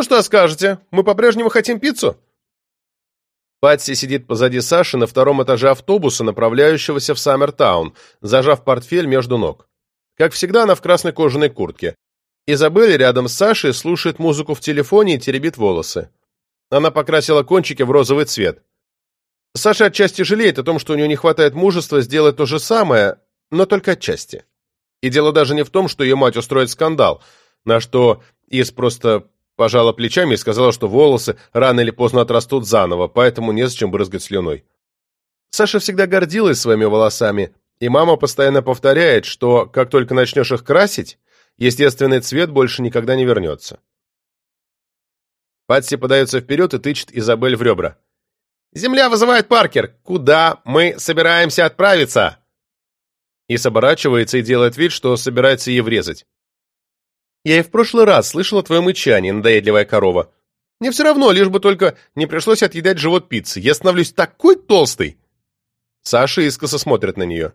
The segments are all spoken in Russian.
«Ну что скажете, мы по-прежнему хотим пиццу?» Патси сидит позади Саши на втором этаже автобуса, направляющегося в Саммертаун, зажав портфель между ног. Как всегда, она в красной кожаной куртке. Изабель рядом с Сашей слушает музыку в телефоне и теребит волосы. Она покрасила кончики в розовый цвет. Саша отчасти жалеет о том, что у нее не хватает мужества сделать то же самое, но только отчасти. И дело даже не в том, что ее мать устроит скандал, на что Ис просто пожала плечами и сказала, что волосы рано или поздно отрастут заново, поэтому незачем брызгать слюной. Саша всегда гордилась своими волосами, и мама постоянно повторяет, что как только начнешь их красить, естественный цвет больше никогда не вернется. Патси подается вперед и тычет Изабель в ребра. «Земля вызывает Паркер! Куда мы собираемся отправиться?» Ис оборачивается и делает вид, что собирается ей врезать. «Я и в прошлый раз слышала твое мычание, надоедливая корова. Мне все равно, лишь бы только не пришлось отъедать живот пиццы. Я становлюсь такой толстый!» Саша искоса смотрит на нее.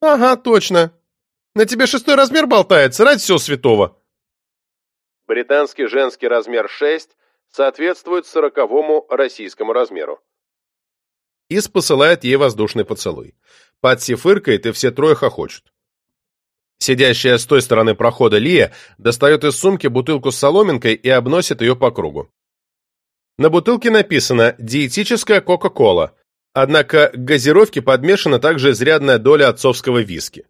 «Ага, точно. На тебе шестой размер болтается, ради всего святого!» Британский женский размер 6 соответствует сороковому российскому размеру. Ис посылает ей воздушный поцелуй. Патси фыркает, и все трое хохочут. Сидящая с той стороны прохода Лия достает из сумки бутылку с соломинкой и обносит ее по кругу. На бутылке написано «Диетическая Кока-Кола», однако к газировке подмешана также изрядная доля отцовского виски.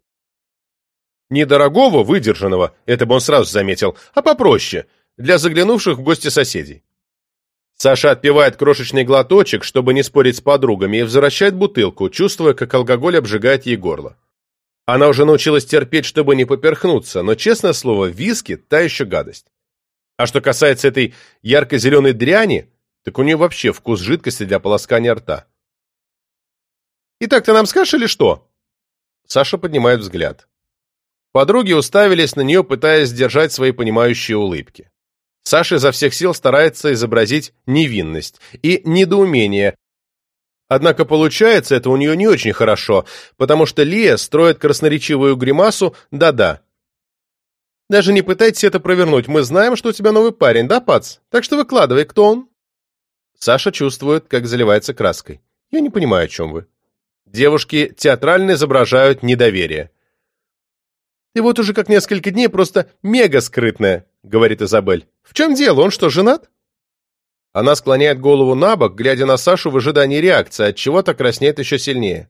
Недорогого, выдержанного, это бы он сразу заметил, а попроще, для заглянувших в гости соседей. Саша отпивает крошечный глоточек, чтобы не спорить с подругами, и возвращает бутылку, чувствуя, как алкоголь обжигает ей горло. Она уже научилась терпеть, чтобы не поперхнуться, но, честное слово, виски – та еще гадость. А что касается этой ярко-зеленой дряни, так у нее вообще вкус жидкости для полоскания рта. «Итак, ты нам скажешь или что?» Саша поднимает взгляд. Подруги уставились на нее, пытаясь сдержать свои понимающие улыбки. Саша изо всех сил старается изобразить невинность и недоумение. Однако получается это у нее не очень хорошо, потому что Лия строит красноречивую гримасу «да-да». Даже не пытайтесь это провернуть, мы знаем, что у тебя новый парень, да, Пац? Так что выкладывай, кто он? Саша чувствует, как заливается краской. Я не понимаю, о чем вы. Девушки театрально изображают недоверие. Ты вот уже как несколько дней просто мега скрытная, говорит Изабель. В чем дело? Он что, женат? Она склоняет голову на бок, глядя на Сашу в ожидании реакции, от чего то краснеет еще сильнее.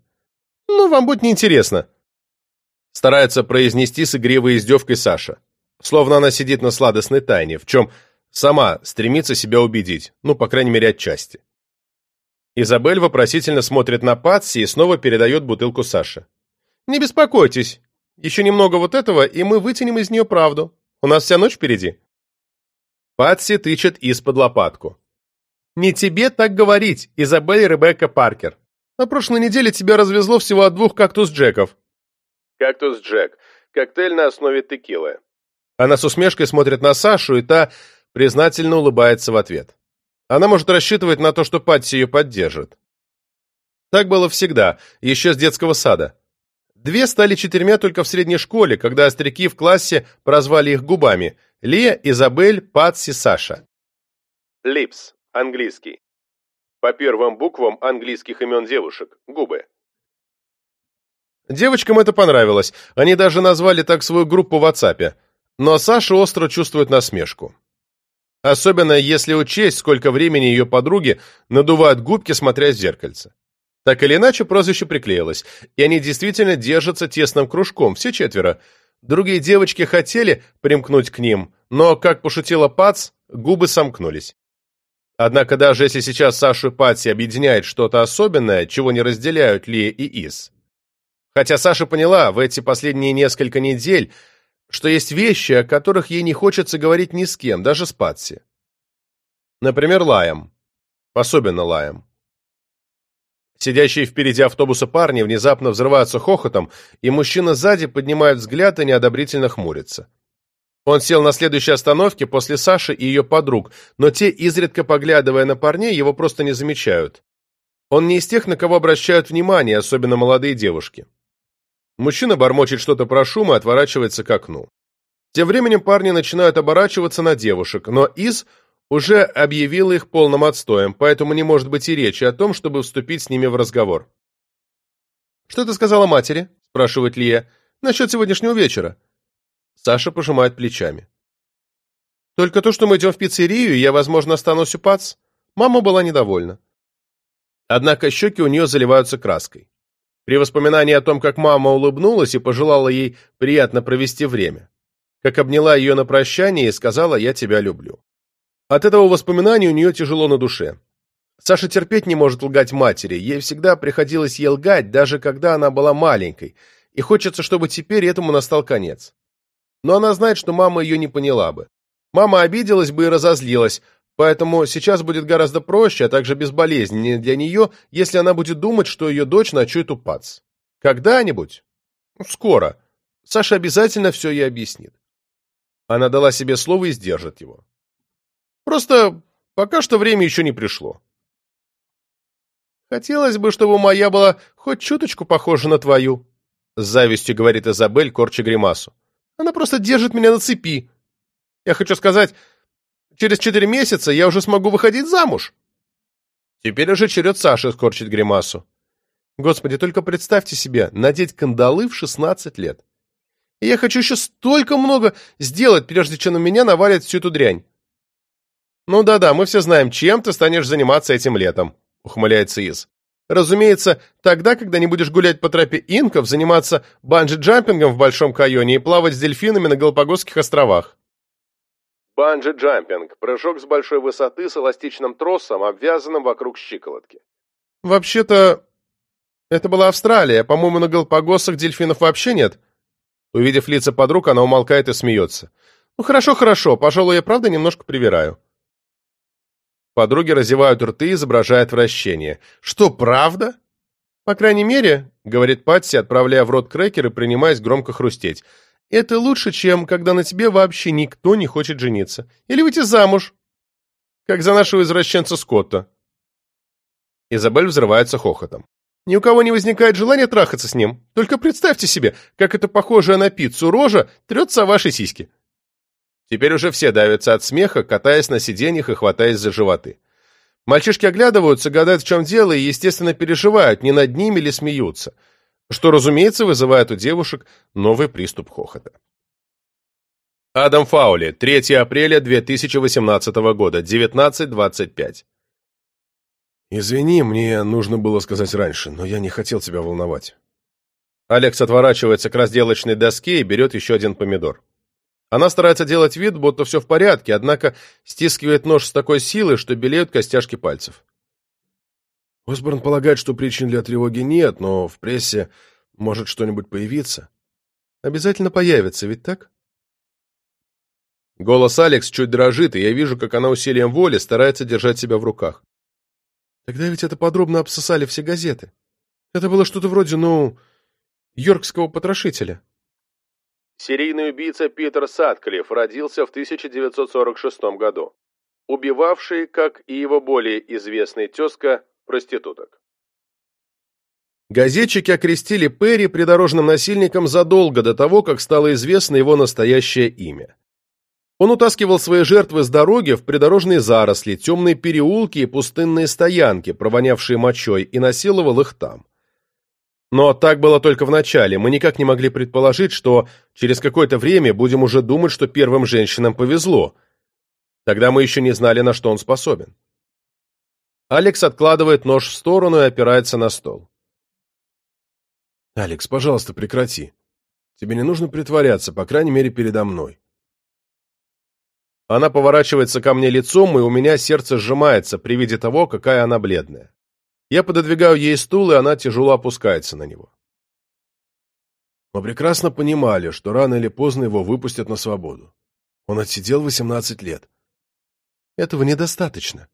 Ну, вам будет неинтересно. Старается произнести с игривой издевкой Саша. Словно она сидит на сладостной тайне, в чем сама стремится себя убедить, ну, по крайней мере, отчасти. Изабель вопросительно смотрит на Патси и снова передает бутылку Саше. «Не беспокойтесь, еще немного вот этого, и мы вытянем из нее правду. У нас вся ночь впереди». Патси тычет из-под лопатку. «Не тебе так говорить, Изабель Ребекка Паркер. На прошлой неделе тебя развезло всего от двух кактус-джеков». «Кактус-джек. Коктейль на основе текилы». Она с усмешкой смотрит на Сашу, и та признательно улыбается в ответ. Она может рассчитывать на то, что Патси ее поддержит. Так было всегда, еще с детского сада. Две стали четырьмя только в средней школе, когда остряки в классе прозвали их губами – Лия, Изабель, Патси, Саша. Lips, английский. По первым буквам английских имен девушек. Губы. Девочкам это понравилось, они даже назвали так свою группу в WhatsApp. Но Саша остро чувствует насмешку. Особенно если учесть, сколько времени ее подруги надувают губки, смотря в зеркальце. Так или иначе, прозвище приклеилось, и они действительно держатся тесным кружком, все четверо. Другие девочки хотели примкнуть к ним, но, как пошутила Пац, губы сомкнулись. Однако даже если сейчас Сашу и Патси объединяет что-то особенное, чего не разделяют Лия и Ис. Хотя Саша поняла в эти последние несколько недель, что есть вещи, о которых ей не хочется говорить ни с кем, даже с Патси. Например, Лаем. Особенно Лаем. Сидящие впереди автобуса парни внезапно взрываются хохотом, и мужчина сзади поднимает взгляд и неодобрительно хмурится. Он сел на следующей остановке после Саши и ее подруг, но те, изредка поглядывая на парней, его просто не замечают. Он не из тех, на кого обращают внимание, особенно молодые девушки. Мужчина бормочет что-то про шум и отворачивается к окну. Тем временем парни начинают оборачиваться на девушек, но Из уже объявила их полным отстоем, поэтому не может быть и речи о том, чтобы вступить с ними в разговор. «Что ты сказала матери?» – спрашивает Лия. «Насчет сегодняшнего вечера». Саша пожимает плечами. «Только то, что мы идем в пиццерию, я, возможно, останусь у Пац». Мама была недовольна. Однако щеки у нее заливаются краской. При воспоминании о том, как мама улыбнулась и пожелала ей приятно провести время, как обняла ее на прощание и сказала «я тебя люблю». От этого воспоминания у нее тяжело на душе. Саша терпеть не может лгать матери, ей всегда приходилось ей лгать, даже когда она была маленькой, и хочется, чтобы теперь этому настал конец. Но она знает, что мама ее не поняла бы. Мама обиделась бы и разозлилась, поэтому сейчас будет гораздо проще, а также безболезненнее для нее, если она будет думать, что ее дочь ночует у ПАЦ. Когда-нибудь, скоро, Саша обязательно все ей объяснит. Она дала себе слово и сдержит его. Просто пока что время еще не пришло. Хотелось бы, чтобы моя была хоть чуточку похожа на твою, с завистью говорит Изабель, корча гримасу. Она просто держит меня на цепи. Я хочу сказать, через четыре месяца я уже смогу выходить замуж. Теперь уже черед Саши скорчить гримасу. Господи, только представьте себе, надеть кандалы в 16 лет. И я хочу еще столько много сделать, прежде чем на меня навалят всю эту дрянь. «Ну да-да, мы все знаем, чем ты станешь заниматься этим летом», — ухмыляется Из. «Разумеется, тогда, когда не будешь гулять по тропе инков, заниматься банджи-джампингом в Большом Кайоне и плавать с дельфинами на Галапагосских островах». Банджи-джампинг – прыжок с большой высоты с эластичным тросом, обвязанным вокруг щиколотки. «Вообще-то, это была Австралия. По-моему, на Галапагосах дельфинов вообще нет». Увидев лица подруг, она умолкает и смеется. «Ну хорошо, хорошо. Пожалуй, я правда немножко привираю». Подруги разевают рты, изображая отвращение. «Что, правда?» «По крайней мере», — говорит Патси, отправляя в рот крекер и принимаясь громко хрустеть, «это лучше, чем когда на тебе вообще никто не хочет жениться. Или выйти замуж, как за нашего извращенца Скотта». Изабель взрывается хохотом. Ни у кого не возникает желания трахаться с ним. Только представьте себе, как это похожая на пиццу рожа трется о вашей сиськи. Теперь уже все давятся от смеха, катаясь на сиденьях и хватаясь за животы. Мальчишки оглядываются, гадают, в чем дело, и, естественно, переживают, не над ними ли смеются, что, разумеется, вызывает у девушек новый приступ хохота. Адам Фаули, 3 апреля 2018 года, 19.25. «Извини, мне нужно было сказать раньше, но я не хотел тебя волновать». Алекс отворачивается к разделочной доске и берет еще один помидор. Она старается делать вид, будто все в порядке, однако стискивает нож с такой силой, что белеют костяшки пальцев. Осборн полагает, что причин для тревоги нет, но в прессе может что-нибудь появиться. Обязательно появится, ведь так? Голос Алекс чуть дрожит, и я вижу, как она усилием воли старается держать себя в руках. Тогда ведь это подробно обсосали все газеты. Это было что-то вроде, ну, йоркского потрошителя. Серийный убийца Питер Сатклифф родился в 1946 году, убивавший, как и его более известный тезка, проституток. Газетчики окрестили Перри придорожным насильником задолго до того, как стало известно его настоящее имя. Он утаскивал свои жертвы с дороги в придорожные заросли, темные переулки и пустынные стоянки, провонявшие мочой, и насиловал их там. Но так было только в начале. Мы никак не могли предположить, что через какое-то время будем уже думать, что первым женщинам повезло. Тогда мы еще не знали, на что он способен. Алекс откладывает нож в сторону и опирается на стол. «Алекс, пожалуйста, прекрати. Тебе не нужно притворяться, по крайней мере, передо мной». Она поворачивается ко мне лицом, и у меня сердце сжимается при виде того, какая она бледная. Я пододвигаю ей стул, и она тяжело опускается на него. Мы прекрасно понимали, что рано или поздно его выпустят на свободу. Он отсидел 18 лет. Этого недостаточно,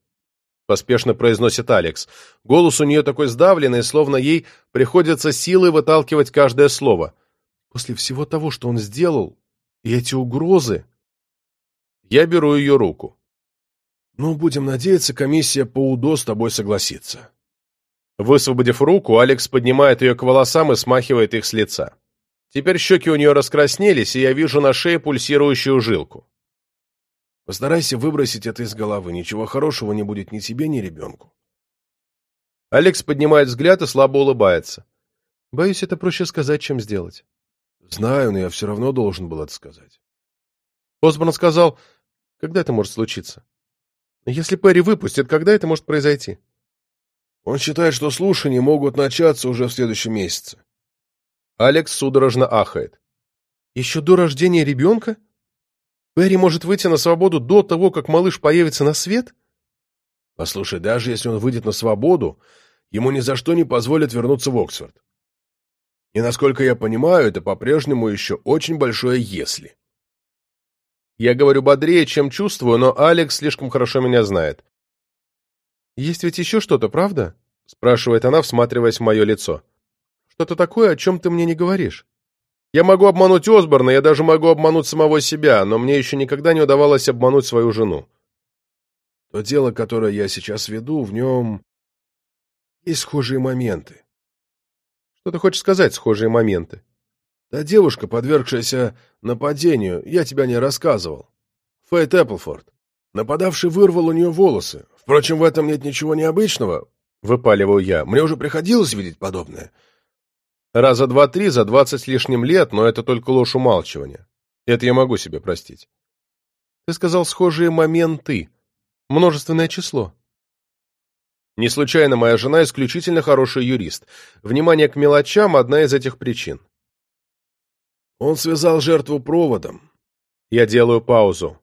поспешно произносит Алекс. Голос у нее такой сдавленный, словно ей приходится силой выталкивать каждое слово. После всего того, что он сделал, и эти угрозы... Я беру ее руку. Ну, будем надеяться, комиссия по УДО с тобой согласится. Высвободив руку, Алекс поднимает ее к волосам и смахивает их с лица. Теперь щеки у нее раскраснелись, и я вижу на шее пульсирующую жилку. Постарайся выбросить это из головы. Ничего хорошего не будет ни тебе, ни ребенку. Алекс поднимает взгляд и слабо улыбается. Боюсь, это проще сказать, чем сделать. Знаю, но я все равно должен был это сказать. Осборн сказал, когда это может случиться? Если Перри выпустит, когда это может произойти? Он считает, что слушания могут начаться уже в следующем месяце. Алекс судорожно ахает. Еще до рождения ребенка? Перри может выйти на свободу до того, как малыш появится на свет? Послушай, даже если он выйдет на свободу, ему ни за что не позволят вернуться в Оксфорд. И, насколько я понимаю, это по-прежнему еще очень большое «если». Я говорю бодрее, чем чувствую, но Алекс слишком хорошо меня знает. «Есть ведь еще что-то, правда?» — спрашивает она, всматриваясь в мое лицо. «Что-то такое, о чем ты мне не говоришь?» «Я могу обмануть Осборна, я даже могу обмануть самого себя, но мне еще никогда не удавалось обмануть свою жену». «То дело, которое я сейчас веду, в нем есть схожие моменты. Что ты хочешь сказать, схожие моменты? Та девушка, подвергшаяся нападению, я тебя не рассказывал. Фейт Эпплфорд. Нападавший вырвал у нее волосы. Впрочем, в этом нет ничего необычного. Выпаливаю я. Мне уже приходилось видеть подобное. Раза два-три за двадцать с лишним лет, но это только ложь умалчивания. Это я могу себе простить. Ты сказал схожие моменты. Множественное число. Не случайно моя жена исключительно хороший юрист. Внимание к мелочам – одна из этих причин. Он связал жертву проводом. Я делаю паузу.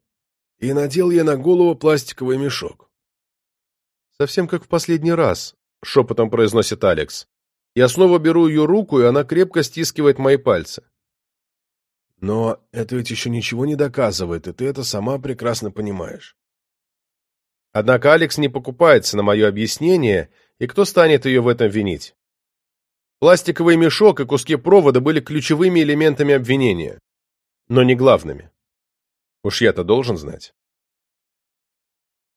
И надел ей на голову пластиковый мешок. Совсем как в последний раз, шепотом произносит Алекс. Я снова беру ее руку, и она крепко стискивает мои пальцы. Но это ведь еще ничего не доказывает, и ты это сама прекрасно понимаешь. Однако Алекс не покупается на мое объяснение, и кто станет ее в этом винить? Пластиковый мешок и куски провода были ключевыми элементами обвинения, но не главными. Уж я-то должен знать.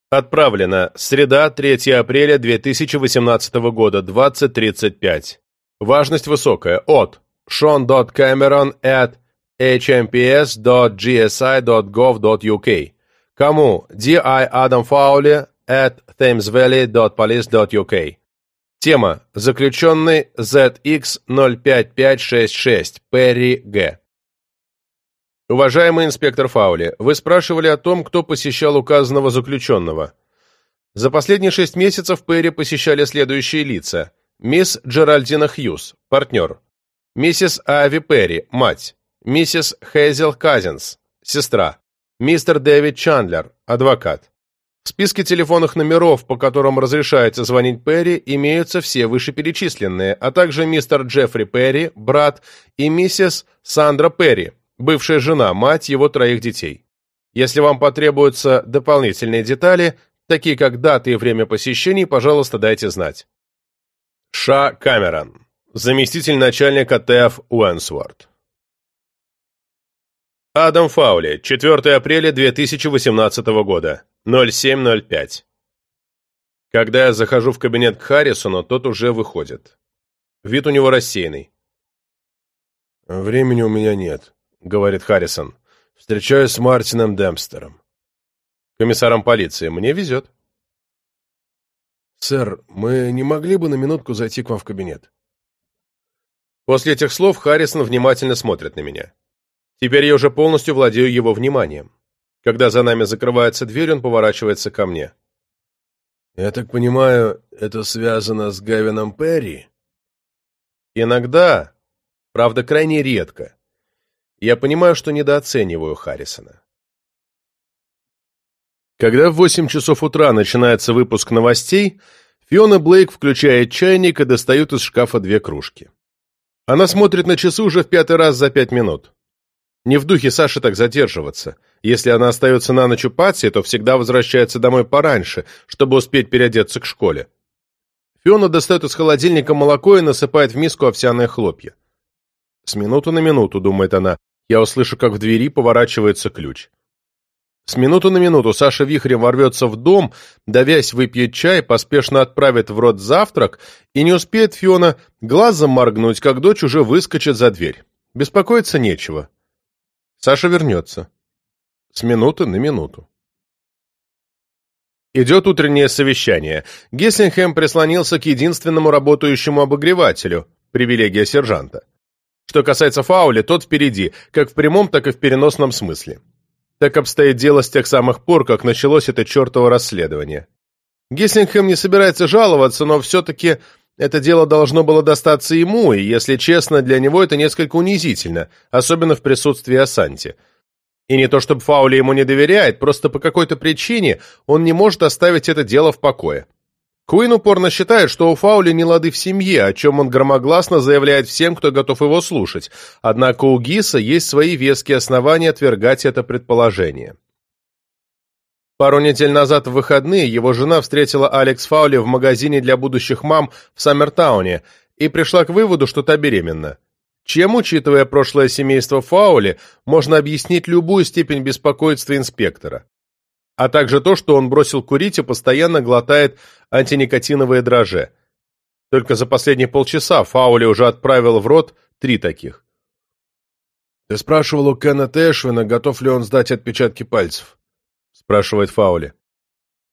Отправлено. Среда, 3 апреля 2018 года, 20.35. Важность высокая. От sean.cameron at hmps.gsi.gov.uk Кому? D.I. Адам Фаули at thamesvalley.police.uk Тема. Заключенный ZX05566 Перри Г. Уважаемый инспектор Фаули, вы спрашивали о том, кто посещал указанного заключенного. За последние шесть месяцев Перри посещали следующие лица. Мисс Джеральдина Хьюз, партнер. Миссис Ави Перри, мать. Миссис Хейзел Казинс, сестра. Мистер Дэвид Чандлер, адвокат. В списке телефонных номеров, по которым разрешается звонить Перри, имеются все вышеперечисленные, а также мистер Джеффри Перри, брат, и миссис Сандра Перри, бывшая жена, мать его троих детей. Если вам потребуются дополнительные детали, такие как даты и время посещений, пожалуйста, дайте знать. Ша Камерон, заместитель начальника ТЭФ Уэнсворт. Адам Фаули, 4 апреля 2018 года, 07.05. Когда я захожу в кабинет к Харрисону, тот уже выходит. Вид у него рассеянный. «Времени у меня нет», — говорит Харрисон. «Встречаюсь с Мартином Демпстером». Комиссаром полиции. Мне везет. «Сэр, мы не могли бы на минутку зайти к вам в кабинет?» После этих слов Харрисон внимательно смотрит на меня. Теперь я уже полностью владею его вниманием. Когда за нами закрывается дверь, он поворачивается ко мне. «Я так понимаю, это связано с Гавином Перри?» «Иногда, правда, крайне редко. Я понимаю, что недооцениваю Харрисона. Когда в 8 часов утра начинается выпуск новостей, Фиона Блейк включает чайник и достает из шкафа две кружки. Она смотрит на часы уже в пятый раз за пять минут. Не в духе Саши так задерживаться. Если она остается на ночь у Патси, то всегда возвращается домой пораньше, чтобы успеть переодеться к школе. Фиона достает из холодильника молоко и насыпает в миску овсяные хлопья. С минуту на минуту, думает она, я услышу, как в двери поворачивается ключ. С минуту на минуту Саша вихрем ворвется в дом, давясь выпьет чай, поспешно отправит в рот завтрак, и не успеет Фиона глазом моргнуть, как дочь уже выскочит за дверь. Беспокоиться нечего. Саша вернется. С минуты на минуту. Идет утреннее совещание. Геслингем прислонился к единственному работающему обогревателю, привилегия сержанта. Что касается Фаули, тот впереди, как в прямом, так и в переносном смысле. Так обстоит дело с тех самых пор, как началось это чертово расследование. Геслингем не собирается жаловаться, но все-таки это дело должно было достаться ему, и, если честно, для него это несколько унизительно, особенно в присутствии Асанти – и не то чтобы Фаули ему не доверяет, просто по какой-то причине он не может оставить это дело в покое. Куин упорно считает, что у Фаули не лады в семье, о чем он громогласно заявляет всем, кто готов его слушать, однако у Гиса есть свои веские основания отвергать это предположение. Пару недель назад в выходные его жена встретила Алекс Фаули в магазине для будущих мам в Саммертауне и пришла к выводу, что та беременна чем, учитывая прошлое семейство Фаули, можно объяснить любую степень беспокойства инспектора. А также то, что он бросил курить и постоянно глотает антиникотиновые дрожжи. Только за последние полчаса Фаули уже отправил в рот три таких. «Ты спрашивал у Кена Тэшвина, готов ли он сдать отпечатки пальцев?» спрашивает Фаули.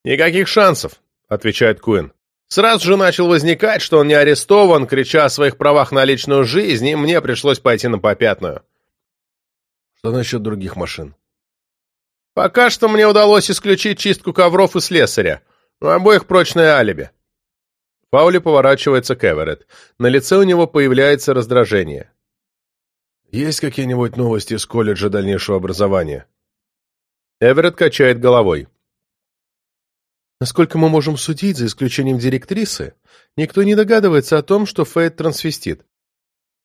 «Никаких шансов», — отвечает Куин. Сразу же начал возникать, что он не арестован, крича о своих правах на личную жизнь, и мне пришлось пойти на попятную. Что насчет других машин? Пока что мне удалось исключить чистку ковров и слесаря. У обоих прочное алиби. Паули поворачивается к Эверетт. На лице у него появляется раздражение. «Есть какие-нибудь новости из колледжа дальнейшего образования?» Эверетт качает головой. Насколько мы можем судить, за исключением директрисы, никто не догадывается о том, что Фейт трансвестит.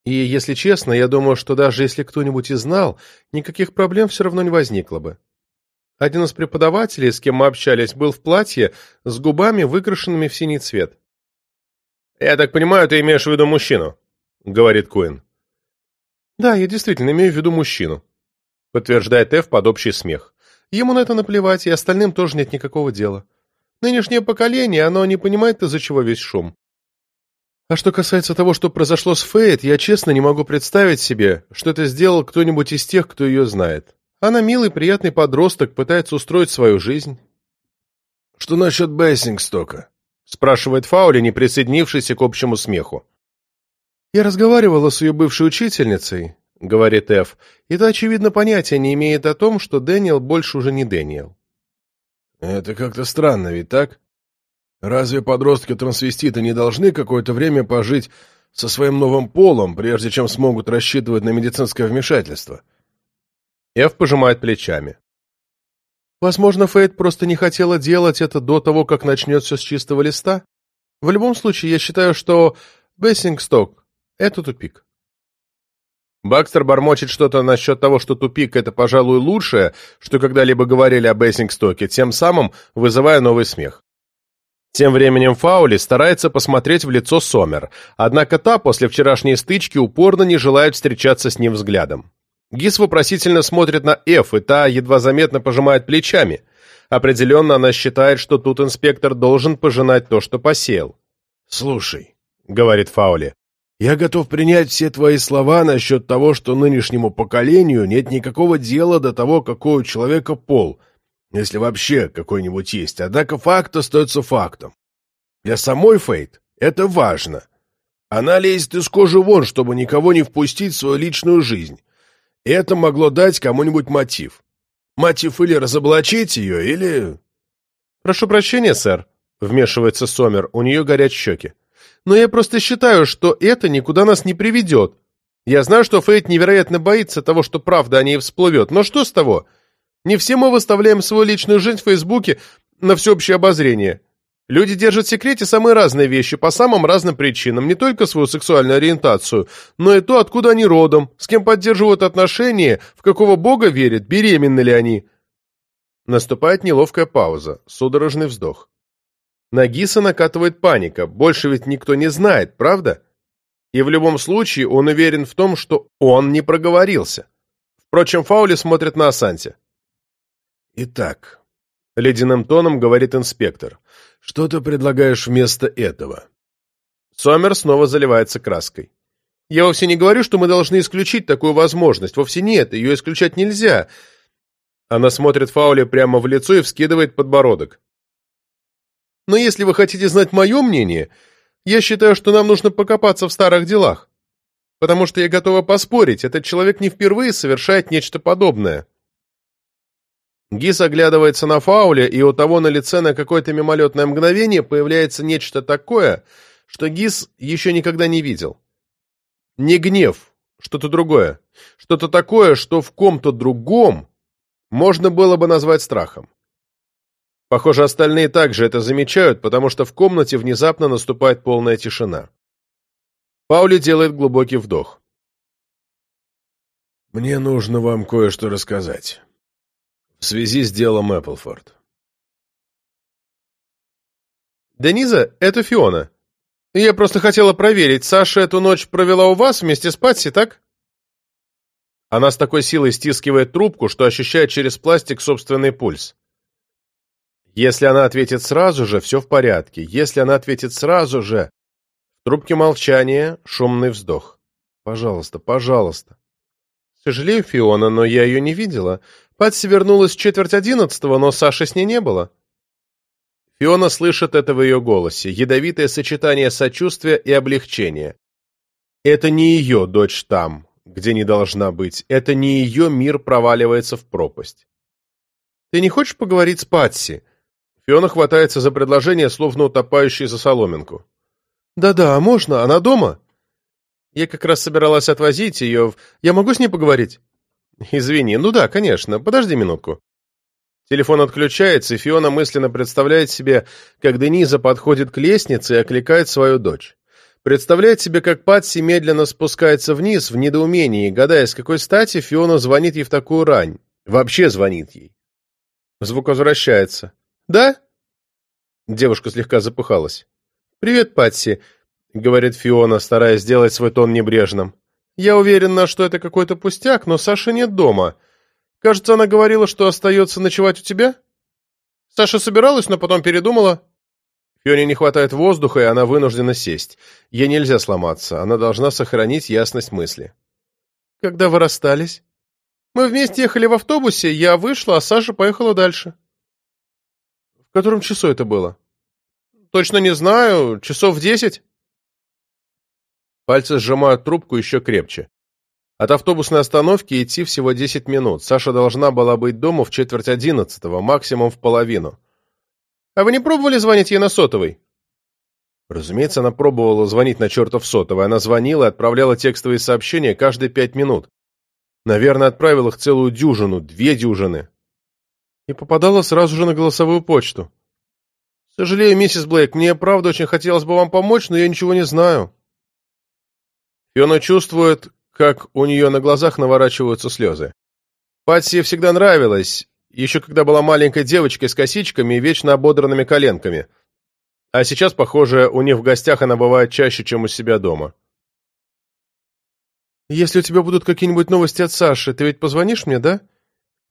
И, если честно, я думаю, что даже если кто-нибудь и знал, никаких проблем все равно не возникло бы. Один из преподавателей, с кем мы общались, был в платье с губами, выкрашенными в синий цвет. «Я так понимаю, ты имеешь в виду мужчину?» — говорит Куин. «Да, я действительно имею в виду мужчину», — подтверждает Эв под общий смех. «Ему на это наплевать, и остальным тоже нет никакого дела. Нынешнее поколение, оно не понимает, из-за чего весь шум. А что касается того, что произошло с Фейт, я честно не могу представить себе, что это сделал кто-нибудь из тех, кто ее знает. Она милый, приятный подросток, пытается устроить свою жизнь. «Что насчет Бессингстока?» — спрашивает Фаули, не присоединившийся к общему смеху. «Я разговаривала с ее бывшей учительницей», — говорит Эф, — «и та, очевидно, понятия не имеет о том, что Дэниел больше уже не Дэниел. Это как-то странно, ведь так? Разве подростки-трансвеститы не должны какое-то время пожить со своим новым полом, прежде чем смогут рассчитывать на медицинское вмешательство? Эв пожимает плечами. Возможно, Фейт просто не хотела делать это до того, как начнет все с чистого листа. В любом случае, я считаю, что Бессингсток — это тупик. Бакстер бормочет что-то насчет того, что тупик — это, пожалуй, лучшее, что когда-либо говорили о Бессингстоке, тем самым вызывая новый смех. Тем временем Фаули старается посмотреть в лицо Сомер, однако та после вчерашней стычки упорно не желает встречаться с ним взглядом. Гис вопросительно смотрит на Эф, и та едва заметно пожимает плечами. Определенно она считает, что тут инспектор должен пожинать то, что посеял. «Слушай», — говорит Фаули, я готов принять все твои слова насчет того, что нынешнему поколению нет никакого дела до того, какой у человека пол, если вообще какой-нибудь есть, однако факт остается фактом. Для самой Фейт это важно. Она лезет из кожи вон, чтобы никого не впустить в свою личную жизнь. И это могло дать кому-нибудь мотив. Мотив или разоблачить ее, или... «Прошу прощения, сэр», — вмешивается Сомер, у нее горят щеки но я просто считаю, что это никуда нас не приведет. Я знаю, что Фейт невероятно боится того, что правда о ней всплывет, но что с того? Не все мы выставляем свою личную жизнь в Фейсбуке на всеобщее обозрение. Люди держат в секрете самые разные вещи по самым разным причинам, не только свою сексуальную ориентацию, но и то, откуда они родом, с кем поддерживают отношения, в какого бога верят, беременны ли они. Наступает неловкая пауза, судорожный вздох. На Гиса накатывает паника, больше ведь никто не знает, правда? И в любом случае он уверен в том, что он не проговорился. Впрочем, Фаули смотрит на Асанте. «Итак», — ледяным тоном говорит инспектор, — «что ты предлагаешь вместо этого?» Сомер снова заливается краской. «Я вовсе не говорю, что мы должны исключить такую возможность. Вовсе нет, ее исключать нельзя». Она смотрит Фаули прямо в лицо и вскидывает подбородок. Но если вы хотите знать мое мнение, я считаю, что нам нужно покопаться в старых делах. Потому что я готова поспорить, этот человек не впервые совершает нечто подобное. Гис оглядывается на фауле, и у того на лице на какое-то мимолетное мгновение появляется нечто такое, что Гис еще никогда не видел. Не гнев, что-то другое. Что-то такое, что в ком-то другом можно было бы назвать страхом. Похоже, остальные также это замечают, потому что в комнате внезапно наступает полная тишина. Паули делает глубокий вдох. «Мне нужно вам кое-что рассказать. В связи с делом Эпплфорд». «Дениза, это Фиона. Я просто хотела проверить, Саша эту ночь провела у вас вместе с Патси, так?» Она с такой силой стискивает трубку, что ощущает через пластик собственный пульс. Если она ответит сразу же, все в порядке. Если она ответит сразу же... В трубке молчания, шумный вздох. Пожалуйста, пожалуйста. Сожалею, Фиона, но я ее не видела. Патси вернулась в четверть одиннадцатого, но Саши с ней не было. Фиона слышит это в ее голосе, ядовитое сочетание сочувствия и облегчения. Это не ее дочь там, где не должна быть. Это не ее мир проваливается в пропасть. Ты не хочешь поговорить с Патси? Фиона хватается за предложение, словно утопающий за соломинку. «Да-да, а можно? Она дома?» «Я как раз собиралась отвозить ее. Я могу с ней поговорить?» «Извини, ну да, конечно. Подожди минутку». Телефон отключается, и Фиона мысленно представляет себе, как Дениза подходит к лестнице и окликает свою дочь. Представляет себе, как Патси медленно спускается вниз в недоумении, гадая, с какой стати Фиона звонит ей в такую рань. Вообще звонит ей. Звук возвращается. «Да?» Девушка слегка запыхалась. «Привет, Патси», — говорит Фиона, стараясь сделать свой тон небрежным. «Я уверена, что это какой-то пустяк, но Саши нет дома. Кажется, она говорила, что остается ночевать у тебя?» Саша собиралась, но потом передумала. Фионе не хватает воздуха, и она вынуждена сесть. Ей нельзя сломаться, она должна сохранить ясность мысли. «Когда вы расстались?» «Мы вместе ехали в автобусе, я вышла, а Саша поехала дальше». В котором часу это было? Точно не знаю. Часов в десять? Пальцы сжимают трубку еще крепче. От автобусной остановки идти всего десять минут. Саша должна была быть дома в четверть одиннадцатого, максимум в половину. А вы не пробовали звонить ей на сотовый? Разумеется, она пробовала звонить на чертов сотовый. Она звонила и отправляла текстовые сообщения каждые пять минут. Наверное, отправил их целую дюжину, две дюжины и попадала сразу же на голосовую почту. «Сожалею, миссис Блейк, мне правда очень хотелось бы вам помочь, но я ничего не знаю». Фиона чувствует, как у нее на глазах наворачиваются слезы. Патси всегда нравилась, еще когда была маленькой девочкой с косичками и вечно ободранными коленками. А сейчас, похоже, у них в гостях она бывает чаще, чем у себя дома. «Если у тебя будут какие-нибудь новости от Саши, ты ведь позвонишь мне, да?»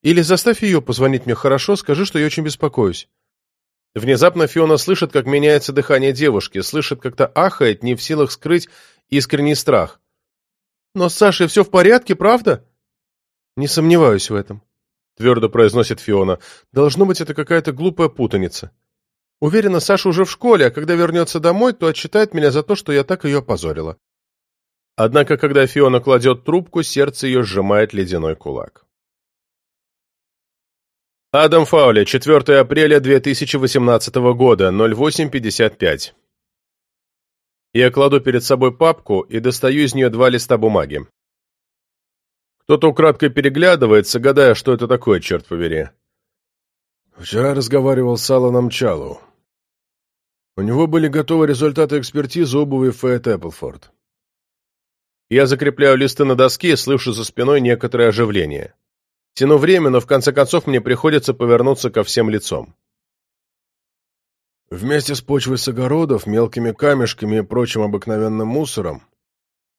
Или заставь ее позвонить мне хорошо, скажи, что я очень беспокоюсь». Внезапно Фиона слышит, как меняется дыхание девушки, слышит, как-то ахает, не в силах скрыть искренний страх. «Но с Сашей все в порядке, правда?» «Не сомневаюсь в этом», — твердо произносит Фиона. «Должно быть, это какая-то глупая путаница. Уверена, Саша уже в школе, а когда вернется домой, то отчитает меня за то, что я так ее опозорила». Однако, когда Фиона кладет трубку, сердце ее сжимает ледяной кулак. Адам Фаули, 4 апреля 2018 года, 08.55. Я кладу перед собой папку и достаю из нее два листа бумаги. Кто-то украдкой переглядывается, гадая, что это такое, черт побери. Вчера разговаривал с Алланом Чалу. У него были готовы результаты экспертизы обуви Фэт Эпплфорд. Я закрепляю листы на доске и слышу за спиной некоторое оживление. Тяну время, но в конце концов мне приходится повернуться ко всем лицом. Вместе с почвой с огородов, мелкими камешками и прочим обыкновенным мусором,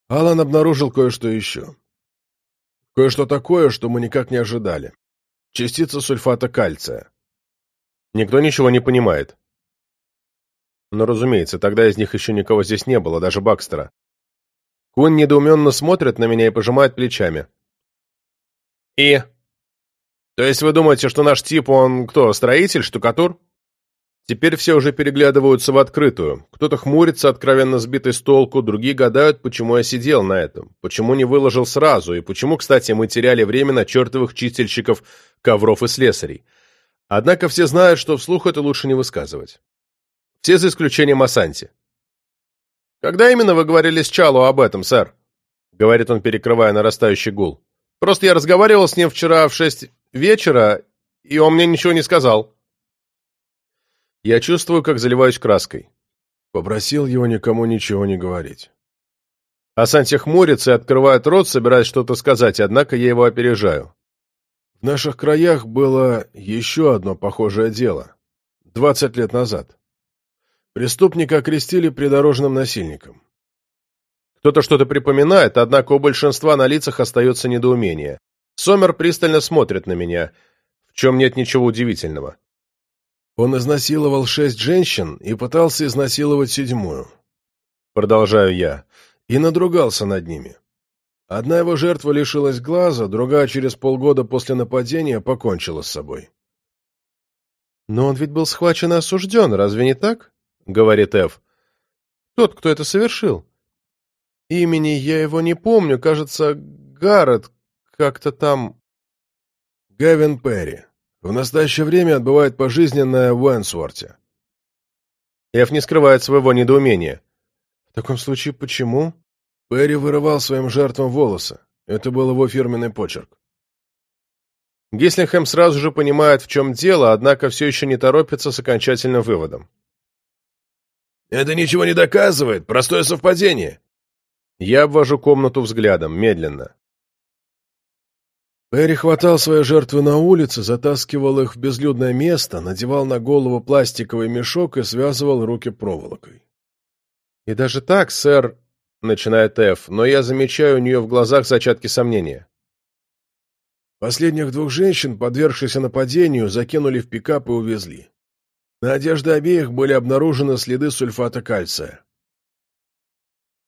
Алан обнаружил кое-что еще. Кое-что такое, что мы никак не ожидали. Частица сульфата кальция. Никто ничего не понимает. Но, разумеется, тогда из них еще никого здесь не было, даже Бакстера. Кун недоуменно смотрит на меня и пожимает плечами. «И?» То есть вы думаете, что наш тип, он кто, строитель, штукатур? Теперь все уже переглядываются в открытую. Кто-то хмурится, откровенно сбитый с толку, другие гадают, почему я сидел на этом, почему не выложил сразу, и почему, кстати, мы теряли время на чертовых чистильщиков ковров и слесарей. Однако все знают, что вслух это лучше не высказывать. Все за исключением Асанти. «Когда именно вы говорили с Чалу об этом, сэр?» — говорит он, перекрывая нарастающий гул. «Просто я разговаривал с ним вчера в шесть вечера, и он мне ничего не сказал». Я чувствую, как заливаюсь краской. Попросил его никому ничего не говорить. Асанти хмурится и открывает рот, собираясь что-то сказать, однако я его опережаю. В наших краях было еще одно похожее дело. Двадцать лет назад. Преступника окрестили придорожным насильником. Кто-то что-то припоминает, однако у большинства на лицах остается недоумение. Сомер пристально смотрит на меня, в чем нет ничего удивительного. Он изнасиловал шесть женщин и пытался изнасиловать седьмую. Продолжаю я. И надругался над ними. Одна его жертва лишилась глаза, другая через полгода после нападения покончила с собой. «Но он ведь был схвачен и осужден, разве не так?» — говорит Эв. «Тот, кто это совершил. Имени я его не помню, кажется, Гаррет как-то там...» «Гевин Перри», в настоящее время отбывает пожизненное в Уэнсворте. Эф не скрывает своего недоумения. В таком случае почему? Перри вырывал своим жертвам волосы. Это был его фирменный почерк. Гислингхэм сразу же понимает, в чем дело, однако все еще не торопится с окончательным выводом. «Это ничего не доказывает. Простое совпадение». Я обвожу комнату взглядом, медленно. Перри хватал свои жертвы на улице, затаскивал их в безлюдное место, надевал на голову пластиковый мешок и связывал руки проволокой. «И даже так, сэр...» — начинает Эф, но я замечаю у нее в глазах зачатки сомнения. Последних двух женщин, подвергшихся нападению, закинули в пикап и увезли. На одежде обеих были обнаружены следы сульфата кальция.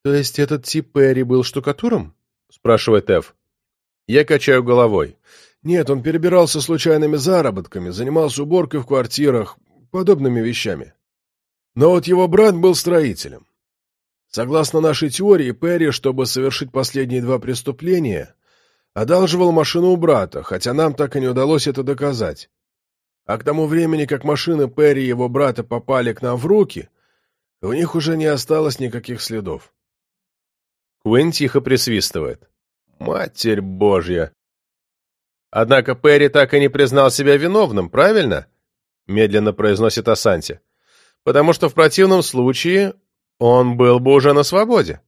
«То есть этот тип Перри был штукатуром?» — спрашивает Эф. Я качаю головой. Нет, он перебирался случайными заработками, занимался уборкой в квартирах, подобными вещами. Но вот его брат был строителем. Согласно нашей теории, Перри, чтобы совершить последние два преступления, одалживал машину у брата, хотя нам так и не удалось это доказать. А к тому времени, как машины Перри и его брата попали к нам в руки, в них уже не осталось никаких следов. Куин тихо присвистывает. Матерь Божья! Однако Перри так и не признал себя виновным, правильно? Медленно произносит Асанти. Потому что в противном случае он был бы уже на свободе.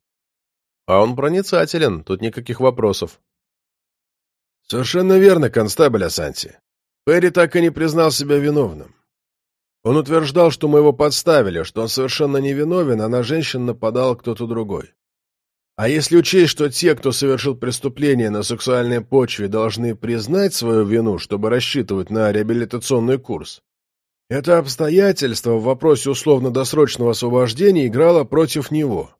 А он проницателен, тут никаких вопросов. Совершенно верно, констабль Асанти. Перри так и не признал себя виновным. Он утверждал, что мы его подставили, что он совершенно невиновен, а на женщин нападал кто-то другой. А если учесть, что те, кто совершил преступление на сексуальной почве, должны признать свою вину, чтобы рассчитывать на реабилитационный курс, это обстоятельство в вопросе условно-досрочного освобождения играло против него.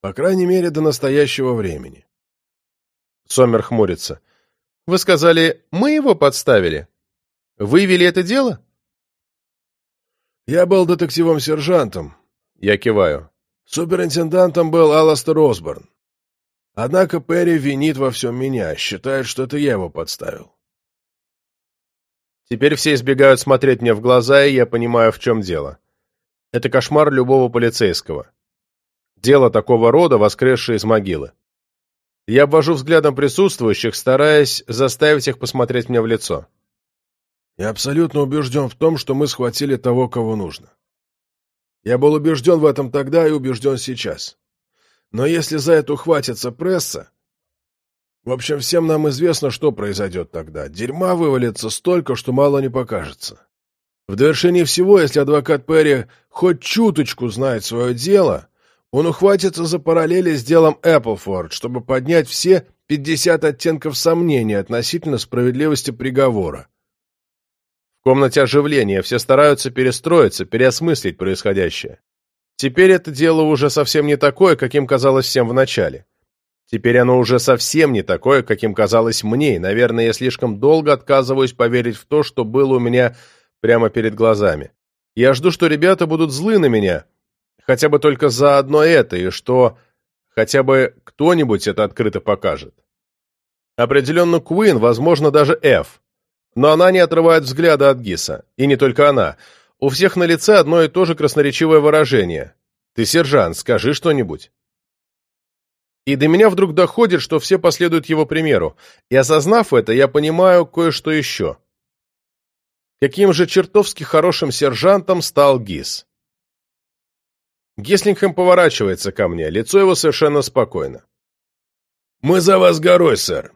По крайней мере, до настоящего времени. Сомер хмурится. «Вы сказали, мы его подставили? Вы вели это дело?» «Я был детективом-сержантом». Я киваю. Суперинтендантом был Аластер Осборн. Однако Перри винит во всем меня, считает, что это я его подставил. Теперь все избегают смотреть мне в глаза, и я понимаю, в чем дело. Это кошмар любого полицейского. Дело такого рода, воскресшее из могилы. Я обвожу взглядом присутствующих, стараясь заставить их посмотреть мне в лицо. Я абсолютно убежден в том, что мы схватили того, кого нужно. Я был убежден в этом тогда и убежден сейчас. Но если за это ухватится пресса... В общем, всем нам известно, что произойдет тогда. Дерьма вывалится столько, что мало не покажется. В довершении всего, если адвокат Перри хоть чуточку знает свое дело, он ухватится за параллели с делом Эпплфорд, чтобы поднять все 50 оттенков сомнений относительно справедливости приговора, комнате оживления, все стараются перестроиться, переосмыслить происходящее. Теперь это дело уже совсем не такое, каким казалось всем в начале. Теперь оно уже совсем не такое, каким казалось мне, и, наверное, я слишком долго отказываюсь поверить в то, что было у меня прямо перед глазами. Я жду, что ребята будут злы на меня, хотя бы только за одно это, и что хотя бы кто-нибудь это открыто покажет. Определенно Куин, возможно, даже Ф. Но она не отрывает взгляда от Гиса. И не только она. У всех на лице одно и то же красноречивое выражение. «Ты сержант, скажи что-нибудь». И до меня вдруг доходит, что все последуют его примеру. И осознав это, я понимаю кое-что еще. Каким же чертовски хорошим сержантом стал Гис. Геслингхэм поворачивается ко мне, лицо его совершенно спокойно. «Мы за вас горой, сэр.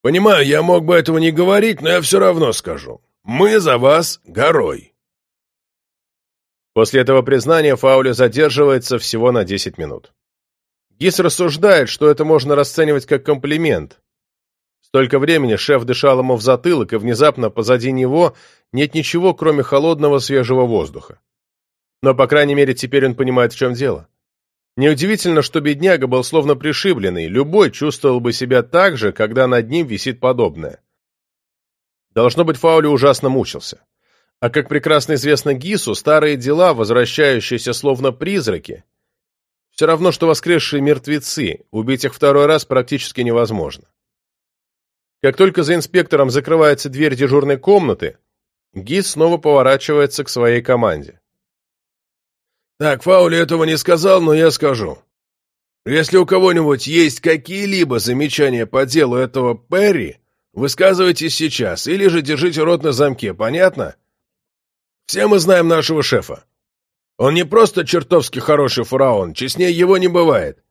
Понимаю, я мог бы этого не говорить, но я все равно скажу. Мы за вас горой». После этого признания Фаули задерживается всего на 10 минут. Гис рассуждает, что это можно расценивать как комплимент. Столько времени шеф дышал ему в затылок, и внезапно позади него нет ничего, кроме холодного свежего воздуха. Но, по крайней мере, теперь он понимает, в чем дело. Неудивительно, что бедняга был словно пришибленный, любой чувствовал бы себя так же, когда над ним висит подобное. Должно быть, Фаули ужасно мучился. А как прекрасно известно Гису, старые дела, возвращающиеся словно призраки, все равно, что воскресшие мертвецы, убить их второй раз практически невозможно. Как только за инспектором закрывается дверь дежурной комнаты, Гис снова поворачивается к своей команде. «Так, Фаули этого не сказал, но я скажу. Если у кого-нибудь есть какие-либо замечания по делу этого Перри, высказывайтесь сейчас, или же держите рот на замке, понятно? Все мы знаем нашего шефа. Он не просто чертовски хороший фараон, честнее его не бывает.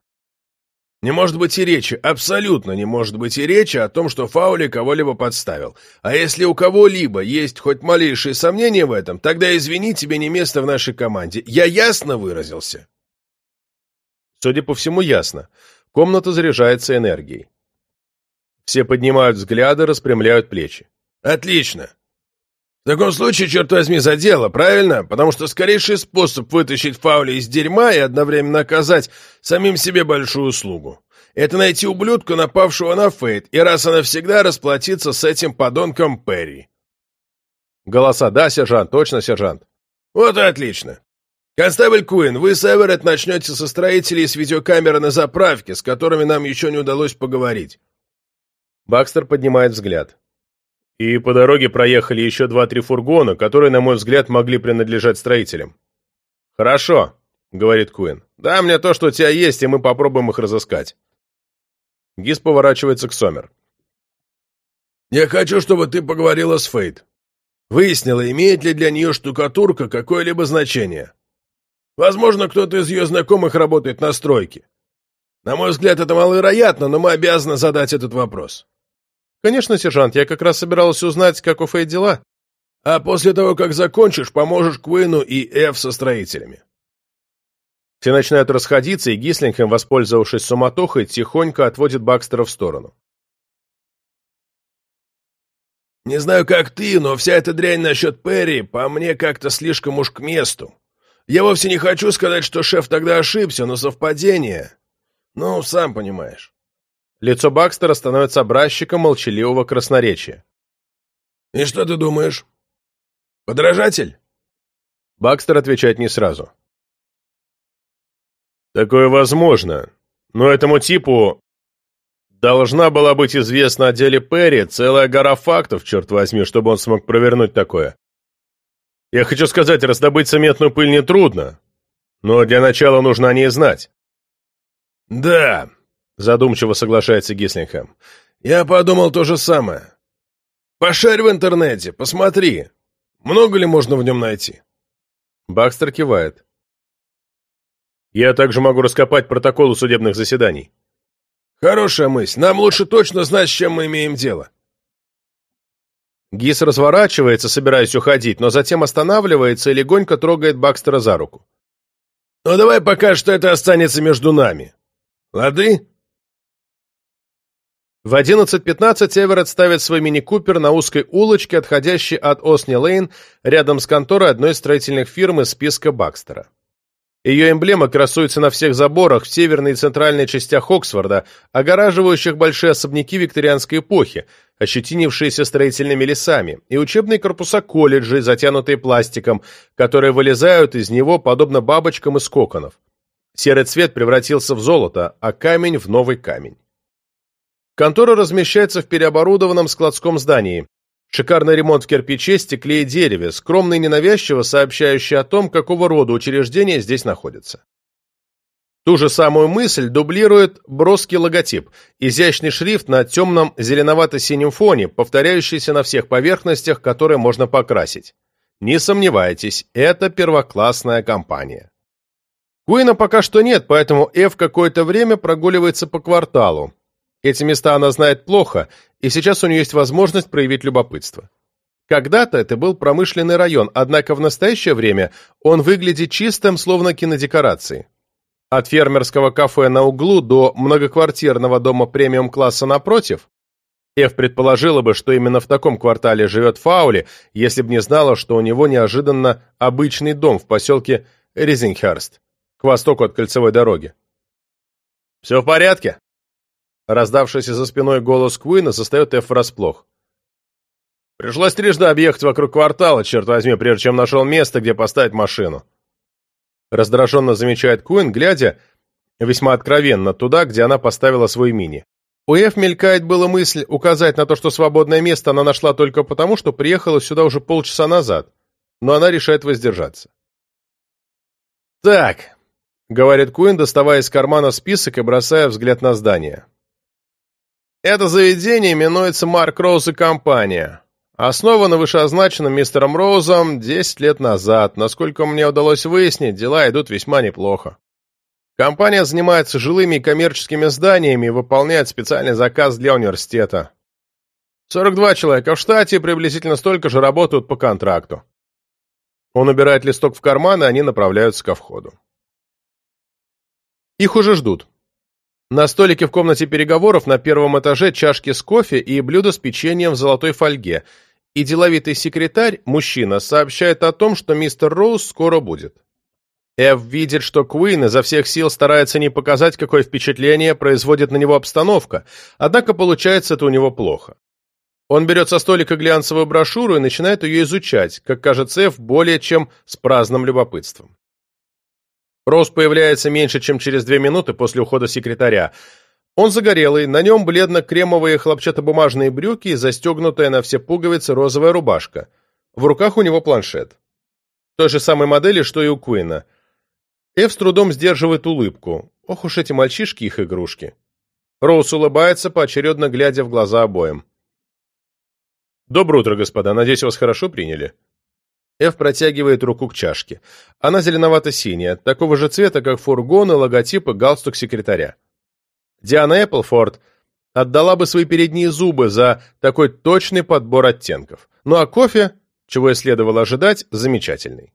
Не может быть и речи, абсолютно не может быть и речи о том, что Фаули кого-либо подставил. А если у кого-либо есть хоть малейшие сомнения в этом, тогда извини, тебе не место в нашей команде. Я ясно выразился? Судя по всему, ясно. Комната заряжается энергией. Все поднимают взгляды, распрямляют плечи. Отлично. В таком случае, черт возьми, за дело, правильно? Потому что скорейший способ вытащить Фаули из дерьма и одновременно оказать самим себе большую услугу. Это найти ублюдка, напавшего на Фейт, и раз и навсегда расплатиться с этим подонком Перри. Голоса «Да, сержант, точно, сержант». Вот и отлично. Констебль Куин, вы с Эверетт начнете со строителей с видеокамеры на заправке, с которыми нам еще не удалось поговорить. Бакстер поднимает взгляд. И по дороге проехали еще два-три фургона, которые, на мой взгляд, могли принадлежать строителям. «Хорошо», — говорит Куин. «Дай мне то, что у тебя есть, и мы попробуем их разыскать». Гис поворачивается к Сомер. «Я хочу, чтобы ты поговорила с Фейт. Выяснила, имеет ли для нее штукатурка какое-либо значение. Возможно, кто-то из ее знакомых работает на стройке. На мой взгляд, это маловероятно, но мы обязаны задать этот вопрос. «Конечно, сержант, я как раз собирался узнать, как у Фэй дела». «А после того, как закончишь, поможешь Куину и Эф со строителями». Все начинают расходиться, и Гислингем, воспользовавшись суматохой, тихонько отводит Бакстера в сторону. «Не знаю, как ты, но вся эта дрянь насчет Перри по мне как-то слишком уж к месту. Я вовсе не хочу сказать, что шеф тогда ошибся, но совпадение... Ну, сам понимаешь». Лицо Бакстера становится образчиком молчаливого красноречия. «И что ты думаешь? Подражатель?» Бакстер отвечает не сразу. «Такое возможно, но этому типу должна была быть известна о деле Перри целая гора фактов, черт возьми, чтобы он смог провернуть такое. Я хочу сказать, раздобыть цементную пыль нетрудно, но для начала нужно о ней знать». «Да, Задумчиво соглашается Гислингхэм. «Я подумал то же самое. Пошарь в интернете, посмотри. Много ли можно в нем найти?» Бакстер кивает. «Я также могу раскопать протоколы судебных заседаний». «Хорошая мысль. Нам лучше точно знать, с чем мы имеем дело». Гис разворачивается, собираясь уходить, но затем останавливается и легонько трогает Бакстера за руку. «Ну давай пока что это останется между нами. Лады?» В 11.15 Эверетт ставит свой мини-купер на узкой улочке, отходящей от Осни-Лейн, рядом с конторой одной из строительных фирм из списка Бакстера. Ее эмблема красуется на всех заборах в северной и центральной частях Оксфорда, огораживающих большие особняки викторианской эпохи, ощетинившиеся строительными лесами, и учебные корпуса колледжей, затянутые пластиком, которые вылезают из него подобно бабочкам из коконов. Серый цвет превратился в золото, а камень в новый камень. Контора размещается в переоборудованном складском здании. Шикарный ремонт в кирпиче, стекле и дереве, скромно и ненавязчиво сообщающий о том, какого рода учреждение здесь находится. Ту же самую мысль дублирует броский логотип, изящный шрифт на темном зеленовато-синем фоне, повторяющийся на всех поверхностях, которые можно покрасить. Не сомневайтесь, это первоклассная компания. Куина пока что нет, поэтому Эв какое-то время прогуливается по кварталу, эти места она знает плохо, и сейчас у нее есть возможность проявить любопытство. Когда-то это был промышленный район, однако в настоящее время он выглядит чистым, словно кинодекорации. От фермерского кафе на углу до многоквартирного дома премиум-класса напротив, Эв предположила бы, что именно в таком квартале живет Фаули, если бы не знала, что у него неожиданно обычный дом в поселке Ризингхерст, к востоку от кольцевой дороги. «Все в порядке?» Раздавшийся за спиной голос Куина застает Эф врасплох. «Пришлось трижды объехать вокруг квартала, черт возьми, прежде чем нашел место, где поставить машину». Раздраженно замечает Куин, глядя весьма откровенно туда, где она поставила свой мини. У Эф мелькает была мысль указать на то, что свободное место она нашла только потому, что приехала сюда уже полчаса назад, но она решает воздержаться. «Так», — говорит Куин, доставая из кармана список и бросая взгляд на здание. Это заведение именуется Марк Роуз и компания. Основано вышеозначенным мистером Роузом 10 лет назад. Насколько мне удалось выяснить, дела идут весьма неплохо. Компания занимается жилыми и коммерческими зданиями и выполняет специальный заказ для университета. 42 человека в штате, приблизительно столько же работают по контракту. Он убирает листок в карман, и они направляются ко входу. Их уже ждут. На столике в комнате переговоров на первом этаже чашки с кофе и блюдо с печеньем в золотой фольге, и деловитый секретарь, мужчина, сообщает о том, что мистер Роуз скоро будет. Эв видит, что Куин изо всех сил старается не показать, какое впечатление производит на него обстановка, однако получается это у него плохо. Он берет со столика глянцевую брошюру и начинает ее изучать, как кажется Эв, более чем с праздным любопытством. Роуз появляется меньше, чем через две минуты после ухода секретаря. Он загорелый, на нем бледно-кремовые хлопчатобумажные брюки и застегнутая на все пуговицы розовая рубашка. В руках у него планшет. Той же самой модели, что и у Куина. Эв с трудом сдерживает улыбку. Ох уж эти мальчишки их игрушки. Роуз улыбается, поочередно глядя в глаза обоим. «Доброе утро, господа. Надеюсь, вас хорошо приняли?» Эв протягивает руку к чашке. Она зеленовато-синяя, такого же цвета, как фургон и логотип и галстук секретаря. Диана Эпплфорд отдала бы свои передние зубы за такой точный подбор оттенков. Ну а кофе, чего и следовало ожидать, замечательный.